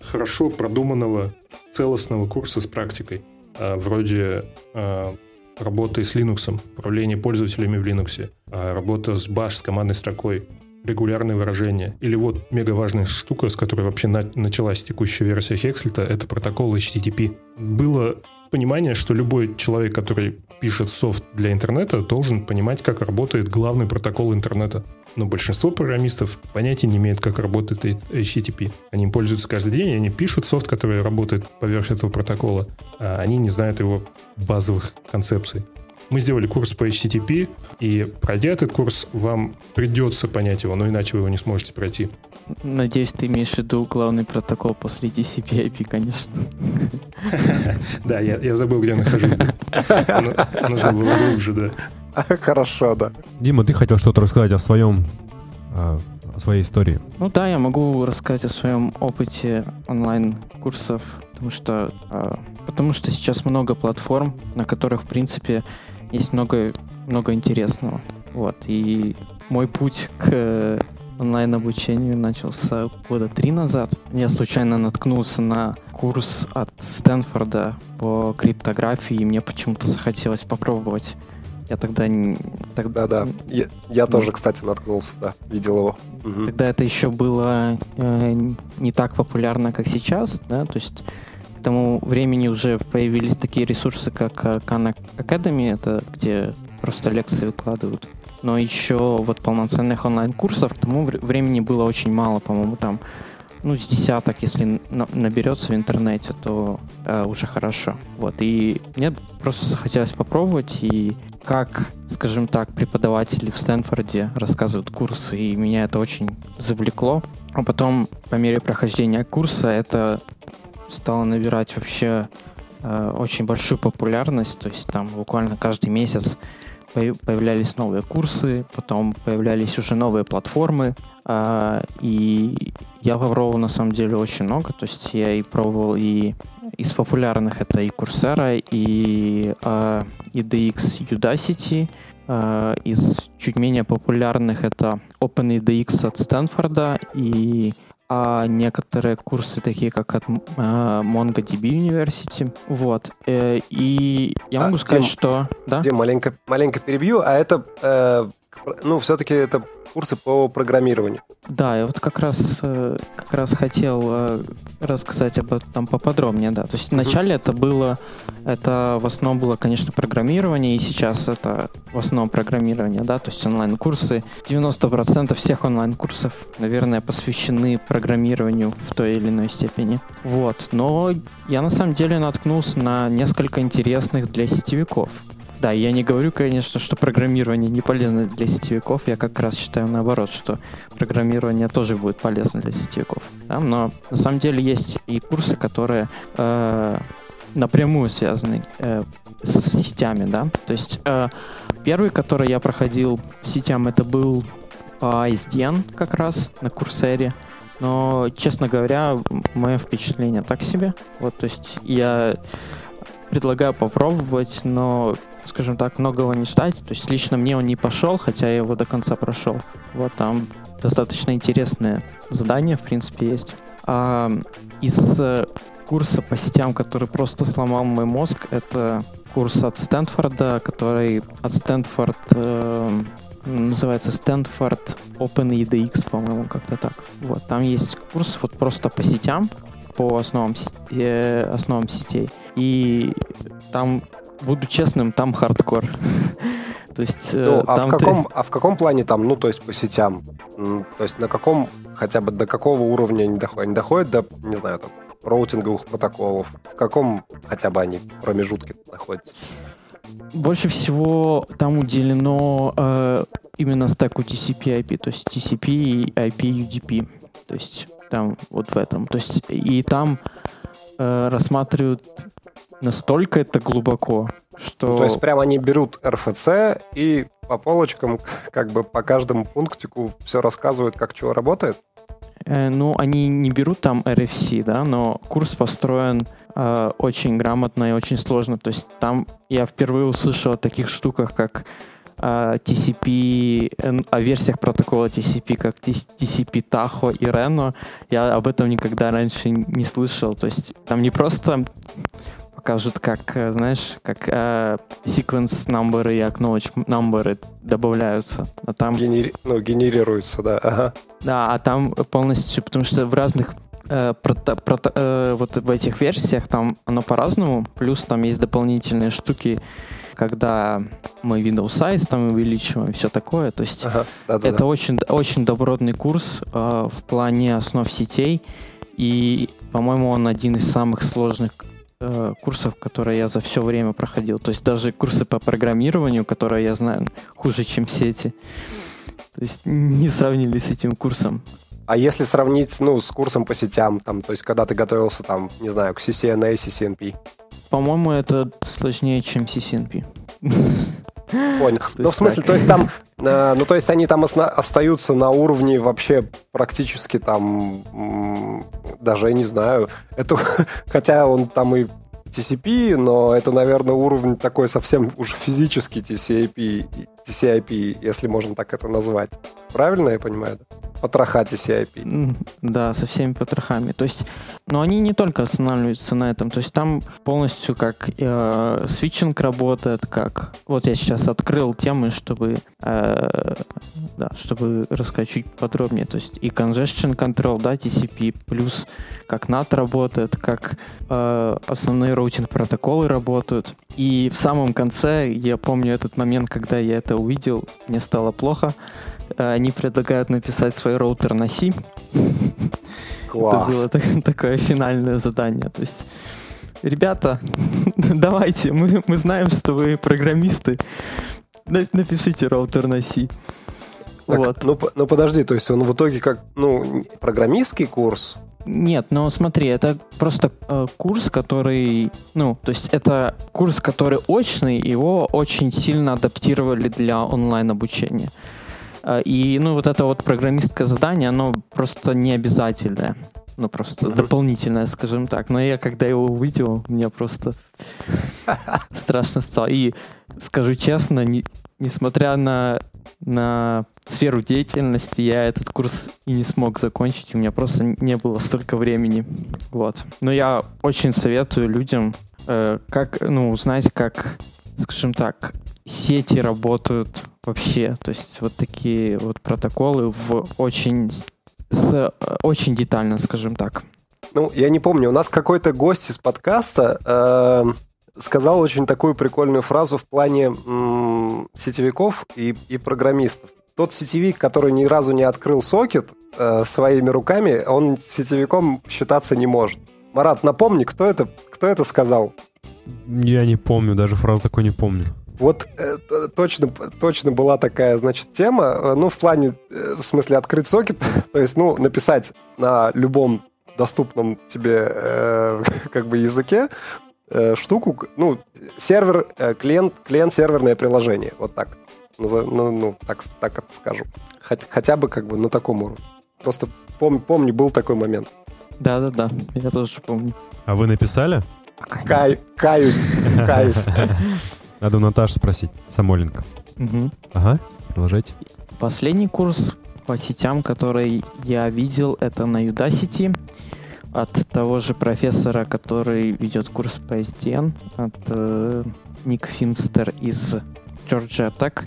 хорошо продуманного, целостного курса с практикой. А, вроде а, работы с Linux, управление пользователями в Linux, работа с Bash, с командной строкой, регулярные выражения. Или вот мега важная штука, с которой вообще на, началась текущая версия Hexlet, это протокол HTTP. Было понимание, что любой человек, который пишет софт для интернета, должен понимать, как работает главный протокол интернета. Но большинство программистов понятия не имеют, как работает HTTP. Они им пользуются каждый день, они пишут софт, который работает поверх этого протокола, а они не знают его базовых концепций. Мы сделали курс по HTTP, и пройдя этот курс, вам придется понять его, но иначе вы его не сможете пройти. Надеюсь, ты имеешь в виду главный протокол после TCP IP, конечно. Да, я забыл, где нахожусь. Нужно было глубже, да. Хорошо, да. Дима, ты хотел что-то рассказать о своем о своей истории. Ну да, я могу рассказать о своем опыте онлайн-курсов, потому что, потому что сейчас много платформ, на которых, в принципе, есть много, много интересного. Вот, и мой путь к онлайн-обучению начался года три назад. Я случайно наткнулся на курс от Стэнфорда по криптографии, и мне почему-то захотелось попробовать. Я тогда... тогда да, да. Я, я тоже, кстати, наткнулся, да, видел его. Угу. Тогда это еще было э, не так популярно, как сейчас, да, то есть к тому времени уже появились такие ресурсы, как э, Khan Academy, это где просто лекции выкладывают. Но еще вот полноценных онлайн-курсов к тому времени было очень мало, по-моему, там ну, с десяток, если наберется в интернете, то э, уже хорошо. Вот, и мне просто захотелось попробовать, и как, скажем так, преподаватели в Стэнфорде рассказывают курсы, и меня это очень завлекло. А потом, по мере прохождения курса, это стало набирать вообще э, очень большую популярность, то есть там буквально каждый месяц появлялись новые курсы, потом появлялись уже новые платформы, э, и я попробовал на самом деле очень много, то есть я и пробовал и из популярных это и Coursera, и э, EDX Udacity, э, из чуть менее популярных это OpenEDX от Стэнфорда. И а некоторые курсы, такие как от э, MongoDB University. Вот. Э, и я могу а, сказать, Дим, что... Да? Дим, маленько, маленько перебью, а это, э, ну, все-таки это курсы по программированию. Да, я вот как раз, э, как раз хотел э, рассказать об этом поподробнее, да. То есть вначале это было, это в основном было, конечно, программирование, и сейчас это в основном программирование, да, то есть онлайн-курсы. 90% всех онлайн-курсов, наверное, посвящены программированию в той или иной степени. Вот, но я на самом деле наткнулся на несколько интересных для сетевиков. Да, я не говорю, конечно, что программирование не полезно для сетевиков. Я как раз считаю наоборот, что программирование тоже будет полезно для сетевиков. Да? Но на самом деле есть и курсы, которые э, напрямую связаны э, с сетями, да. То есть э, первый, который я проходил сетям, это был по SDN как раз на Курсере. Но, честно говоря, мое впечатление так себе. Вот, то есть я предлагаю попробовать, но, скажем так, многого не ждать. То есть лично мне он не пошел, хотя я его до конца прошел. Вот там достаточно интересное задание, в принципе, есть. А, из э, курса по сетям, который просто сломал мой мозг, это курс от Стэнфорда, который от Стэнфорд э, называется Stanford Open EDX, по-моему, как-то так. Вот, там есть курс вот просто по сетям, по основам, э, основам сетей. И там, буду честным, там хардкор. То есть, э, ну, а, в каком, ты... а в каком плане там, ну, то есть по сетям? То есть на каком, хотя бы до какого уровня они доходят? Они доходят до, не знаю, там, роутинговых протоколов? В каком хотя бы они промежутке находятся? Больше всего там уделено э, именно стеку TCP-IP, то есть TCP, IP, UDP. То есть там вот в этом. То есть и там э, рассматривают настолько это глубоко, что... То есть прямо они берут РФЦ и по полочкам, как бы по каждому пунктику все рассказывают, как чего работает? Э, ну, они не берут там RFC, да, но курс построен э, очень грамотно и очень сложно. То есть там я впервые услышал о таких штуках, как TCP, о версиях протокола TCP, как TCP Tahoe и Reno, я об этом никогда раньше не слышал. То есть там не просто покажут, как, э, знаешь, как э, sequence number и acknowledge number добавляются. А там... Генери... Ну, генерируются, да. Ага. Да, а там полностью, потому что в разных э, прото, прото, э, вот в этих версиях там оно по-разному, плюс там есть дополнительные штуки, когда мы Windows Size там увеличиваем, все такое. То есть ага, да, да, это да. очень, очень добротный курс э, в плане основ сетей. И, по-моему, он один из самых сложных э, курсов, которые я за все время проходил. То есть даже курсы по программированию, которые я знаю хуже, чем сети. То есть не сравнили с этим курсом. А если сравнить, ну, с курсом по сетям, там, то есть когда ты готовился, там, не знаю, к CCNA, CCNP? По-моему, это сложнее, чем CCNP. Понял. Ну, в смысле, то есть там, э, ну, то есть они там остаются на уровне вообще практически там, даже я не знаю, это, хотя он там и TCP, но это, наверное, уровень такой совсем уж физический TCP, TCIP, если можно так это назвать. Правильно я понимаю? Потроха TCIP. Да, со всеми потрохами. То есть, но они не только останавливаются на этом. То есть там полностью как э, switching работает, как... Вот я сейчас открыл темы, чтобы, э, да, чтобы рассказать чуть подробнее. То есть и congestion control, да, TCP, плюс как NAT работает, как э, основные routing протоколы работают. И в самом конце, я помню этот момент, когда я это увидел, мне стало плохо. Э, они предлагают написать свой роутер на C. Класс. Это было так, такое финальное задание. То есть, ребята, давайте, мы, мы знаем, что вы программисты. Напишите роутер на C. Так, вот. ну, ну подожди, то есть он в итоге как, ну, программистский курс? Нет, но смотри, это просто э, курс, который, ну, то есть это курс, который очный, его очень сильно адаптировали для онлайн обучения. Э, и, ну, вот это вот программистское задание, оно просто не обязательное. Ну, просто дополнительное, скажем так. Но я, когда его увидел, мне просто страшно стало. И, скажу честно, не, несмотря на, на сферу деятельности, я этот курс и не смог закончить. У меня просто не было столько времени. Вот. Но я очень советую людям, э, как, ну, узнать, как, скажем так, сети работают вообще. То есть вот такие вот протоколы в очень, с, очень детально, скажем так. Ну, я не помню, у нас какой-то гость из подкаста э, сказал очень такую прикольную фразу в плане м, сетевиков и, и программистов. Тот сетевик, который ни разу не открыл сокет э, своими руками, он сетевиком считаться не может. Марат, напомни, кто это, кто это сказал? Я не помню, даже фразу такой не помню. Вот э, точно, точно была такая, значит, тема, э, ну, в плане, э, в смысле, открыть сокет, то есть, ну, написать на любом доступном тебе э, как бы языке э, штуку, ну, сервер, э, клиент, клиент-серверное приложение, вот так. Ну, ну, ну так, так это скажу. Хотя, хотя бы как бы на таком уровне. Просто пом, помню, был такой момент. Да-да-да, я тоже помню. А вы написали? Кай, каюсь, каюсь. Надо у Наташи спросить, Самоленко. Угу. Ага, продолжайте. Последний курс по сетям, который я видел, это на Udacity от того же профессора, который ведет курс по SDN, от э, Ник Финстер из Georgia Tech.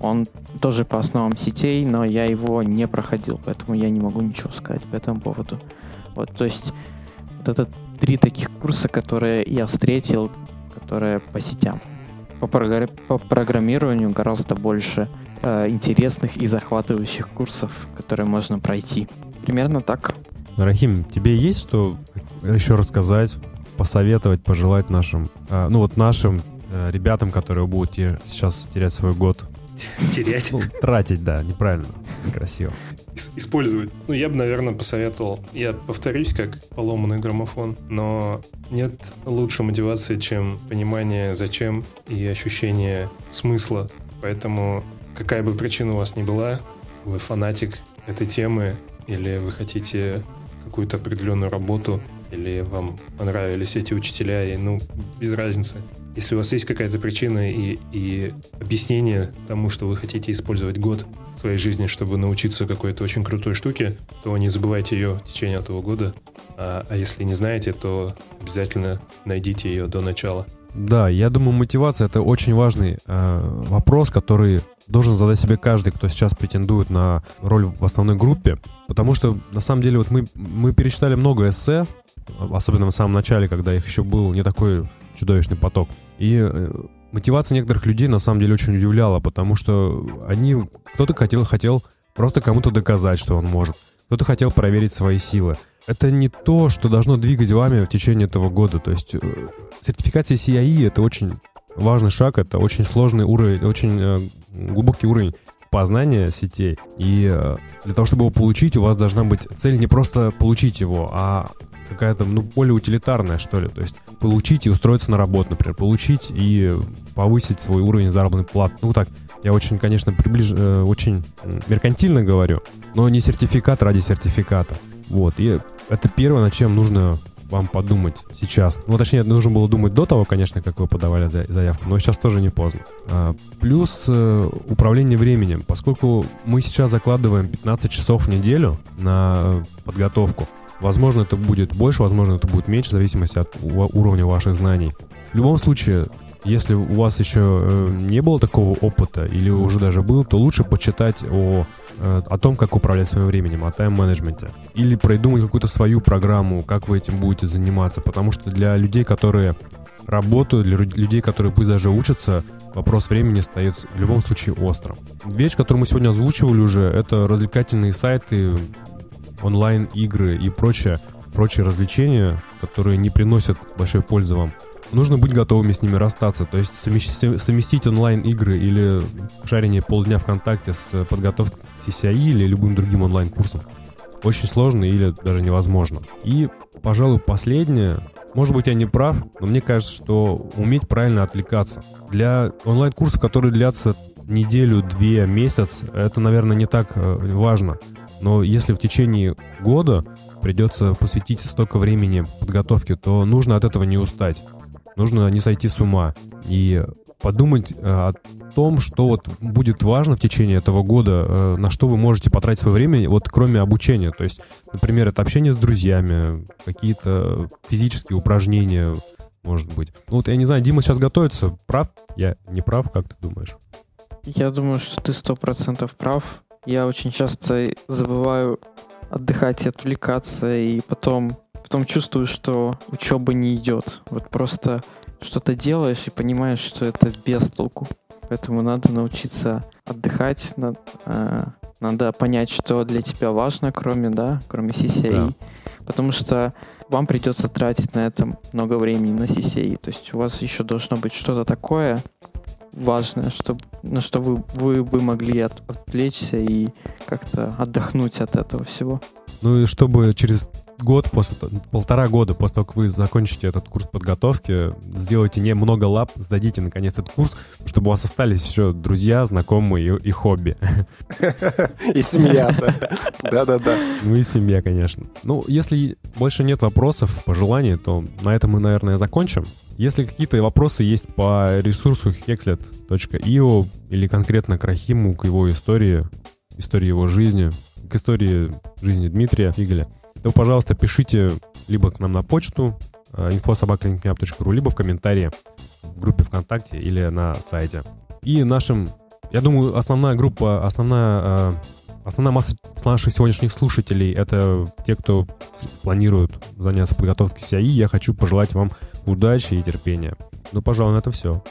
Он тоже по основам сетей, но я его не проходил, поэтому я не могу ничего сказать по этому поводу. Вот, то есть вот это три таких курса, которые я встретил, которые по сетям. По, програ- по программированию гораздо больше э, интересных и захватывающих курсов, которые можно пройти. Примерно так. Рахим, тебе есть что еще рассказать, посоветовать, пожелать нашим, э, ну вот нашим ребятам, которые будут сейчас терять свой год? Терять? Ну, тратить, да, неправильно, некрасиво. Использовать. Ну, я бы, наверное, посоветовал. Я повторюсь, как поломанный граммофон, но нет лучшей мотивации, чем понимание, зачем и ощущение смысла. Поэтому, какая бы причина у вас ни была, вы фанатик этой темы, или вы хотите какую-то определенную работу, или вам понравились эти учителя, и, ну, без разницы. Если у вас есть какая-то причина и, и объяснение тому, что вы хотите использовать год своей жизни, чтобы научиться какой-то очень крутой штуке, то не забывайте ее в течение этого года. А, а если не знаете, то обязательно найдите ее до начала. Да, я думаю, мотивация это очень важный э, вопрос, который должен задать себе каждый, кто сейчас претендует на роль в основной группе. Потому что, на самом деле, вот мы, мы перечитали много эссе, особенно в самом начале, когда их еще был не такой чудовищный поток. И э, мотивация некоторых людей на самом деле очень удивляла, потому что они, кто-то хотел, хотел просто кому-то доказать, что он может. Кто-то хотел проверить свои силы. Это не то, что должно двигать вами в течение этого года. То есть э, сертификация CIE — это очень важный шаг, это очень сложный уровень, очень э, глубокий уровень познания сетей. И для того, чтобы его получить, у вас должна быть цель не просто получить его, а какая-то, ну, более утилитарная, что ли. То есть получить и устроиться на работу, например. Получить и повысить свой уровень заработной платы. Ну, так, я очень, конечно, приближ... Э, очень меркантильно говорю, но не сертификат ради сертификата. Вот, и это первое, над чем нужно вам подумать сейчас. Ну, точнее, нужно было думать до того, конечно, как вы подавали заявку, но сейчас тоже не поздно. А, плюс э, управление временем. Поскольку мы сейчас закладываем 15 часов в неделю на подготовку, возможно, это будет больше, возможно, это будет меньше, в зависимости от уровня ваших знаний. В любом случае, если у вас еще э, не было такого опыта или уже даже был, то лучше почитать о, э, о том, как управлять своим временем, о тайм-менеджменте. Или придумать какую-то свою программу, как вы этим будете заниматься. Потому что для людей, которые работают, для людей, которые пусть даже учатся, вопрос времени стоит в любом случае острым. Вещь, которую мы сегодня озвучивали уже, это развлекательные сайты, онлайн-игры и прочее, прочие развлечения, которые не приносят большой пользы вам нужно быть готовыми с ними расстаться. То есть совместить онлайн-игры или шарение полдня ВКонтакте с подготовкой CCI или любым другим онлайн-курсом очень сложно или даже невозможно. И, пожалуй, последнее. Может быть, я не прав, но мне кажется, что уметь правильно отвлекаться. Для онлайн-курсов, которые длятся неделю, две, месяц, это, наверное, не так э, важно. Но если в течение года придется посвятить столько времени подготовке, то нужно от этого не устать нужно не сойти с ума и подумать э, о том, что вот будет важно в течение этого года, э, на что вы можете потратить свое время, вот кроме обучения. То есть, например, это общение с друзьями, какие-то физические упражнения, может быть. Ну вот я не знаю, Дима сейчас готовится. Прав? Я не прав, как ты думаешь? Я думаю, что ты сто процентов прав. Я очень часто забываю отдыхать и отвлекаться, и потом потом чувствую, что учеба не идет. Вот просто что-то делаешь и понимаешь, что это без толку. Поэтому надо научиться отдыхать, надо, э, надо понять, что для тебя важно, кроме, да, кроме CCI. Да. Потому что вам придется тратить на это много времени, на CCI. То есть у вас еще должно быть что-то такое важное, чтобы, на что вы, вы бы могли от, отвлечься и как-то отдохнуть от этого всего. Ну и чтобы через год, после, полтора года после того, как вы закончите этот курс подготовки, сделайте не много лап, сдадите наконец этот курс, чтобы у вас остались еще друзья, знакомые и, и хобби. И семья, да-да-да. Ну и семья, конечно. Ну, если больше нет вопросов, пожеланий, то на этом мы, наверное, закончим. Если какие-то вопросы есть по ресурсу hexlet.io или конкретно к Рахиму, к его истории, истории его жизни, к истории жизни Дмитрия Фигеля, то, пожалуйста, пишите либо к нам на почту infosobaklinkmap.ru, либо в комментарии в группе ВКонтакте или на сайте. И нашим, я думаю, основная группа, основная, основная масса наших сегодняшних слушателей — это те, кто планирует заняться подготовкой CI. Я хочу пожелать вам удачи и терпения. Ну, пожалуй, на это все.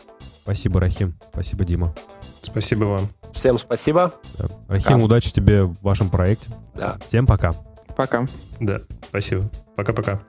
Спасибо, Рахим. Спасибо, Дима. Спасибо вам. Всем спасибо. Да. Рахим, да. удачи тебе в вашем проекте. Да. Всем пока. Пока. Да, спасибо. Пока-пока.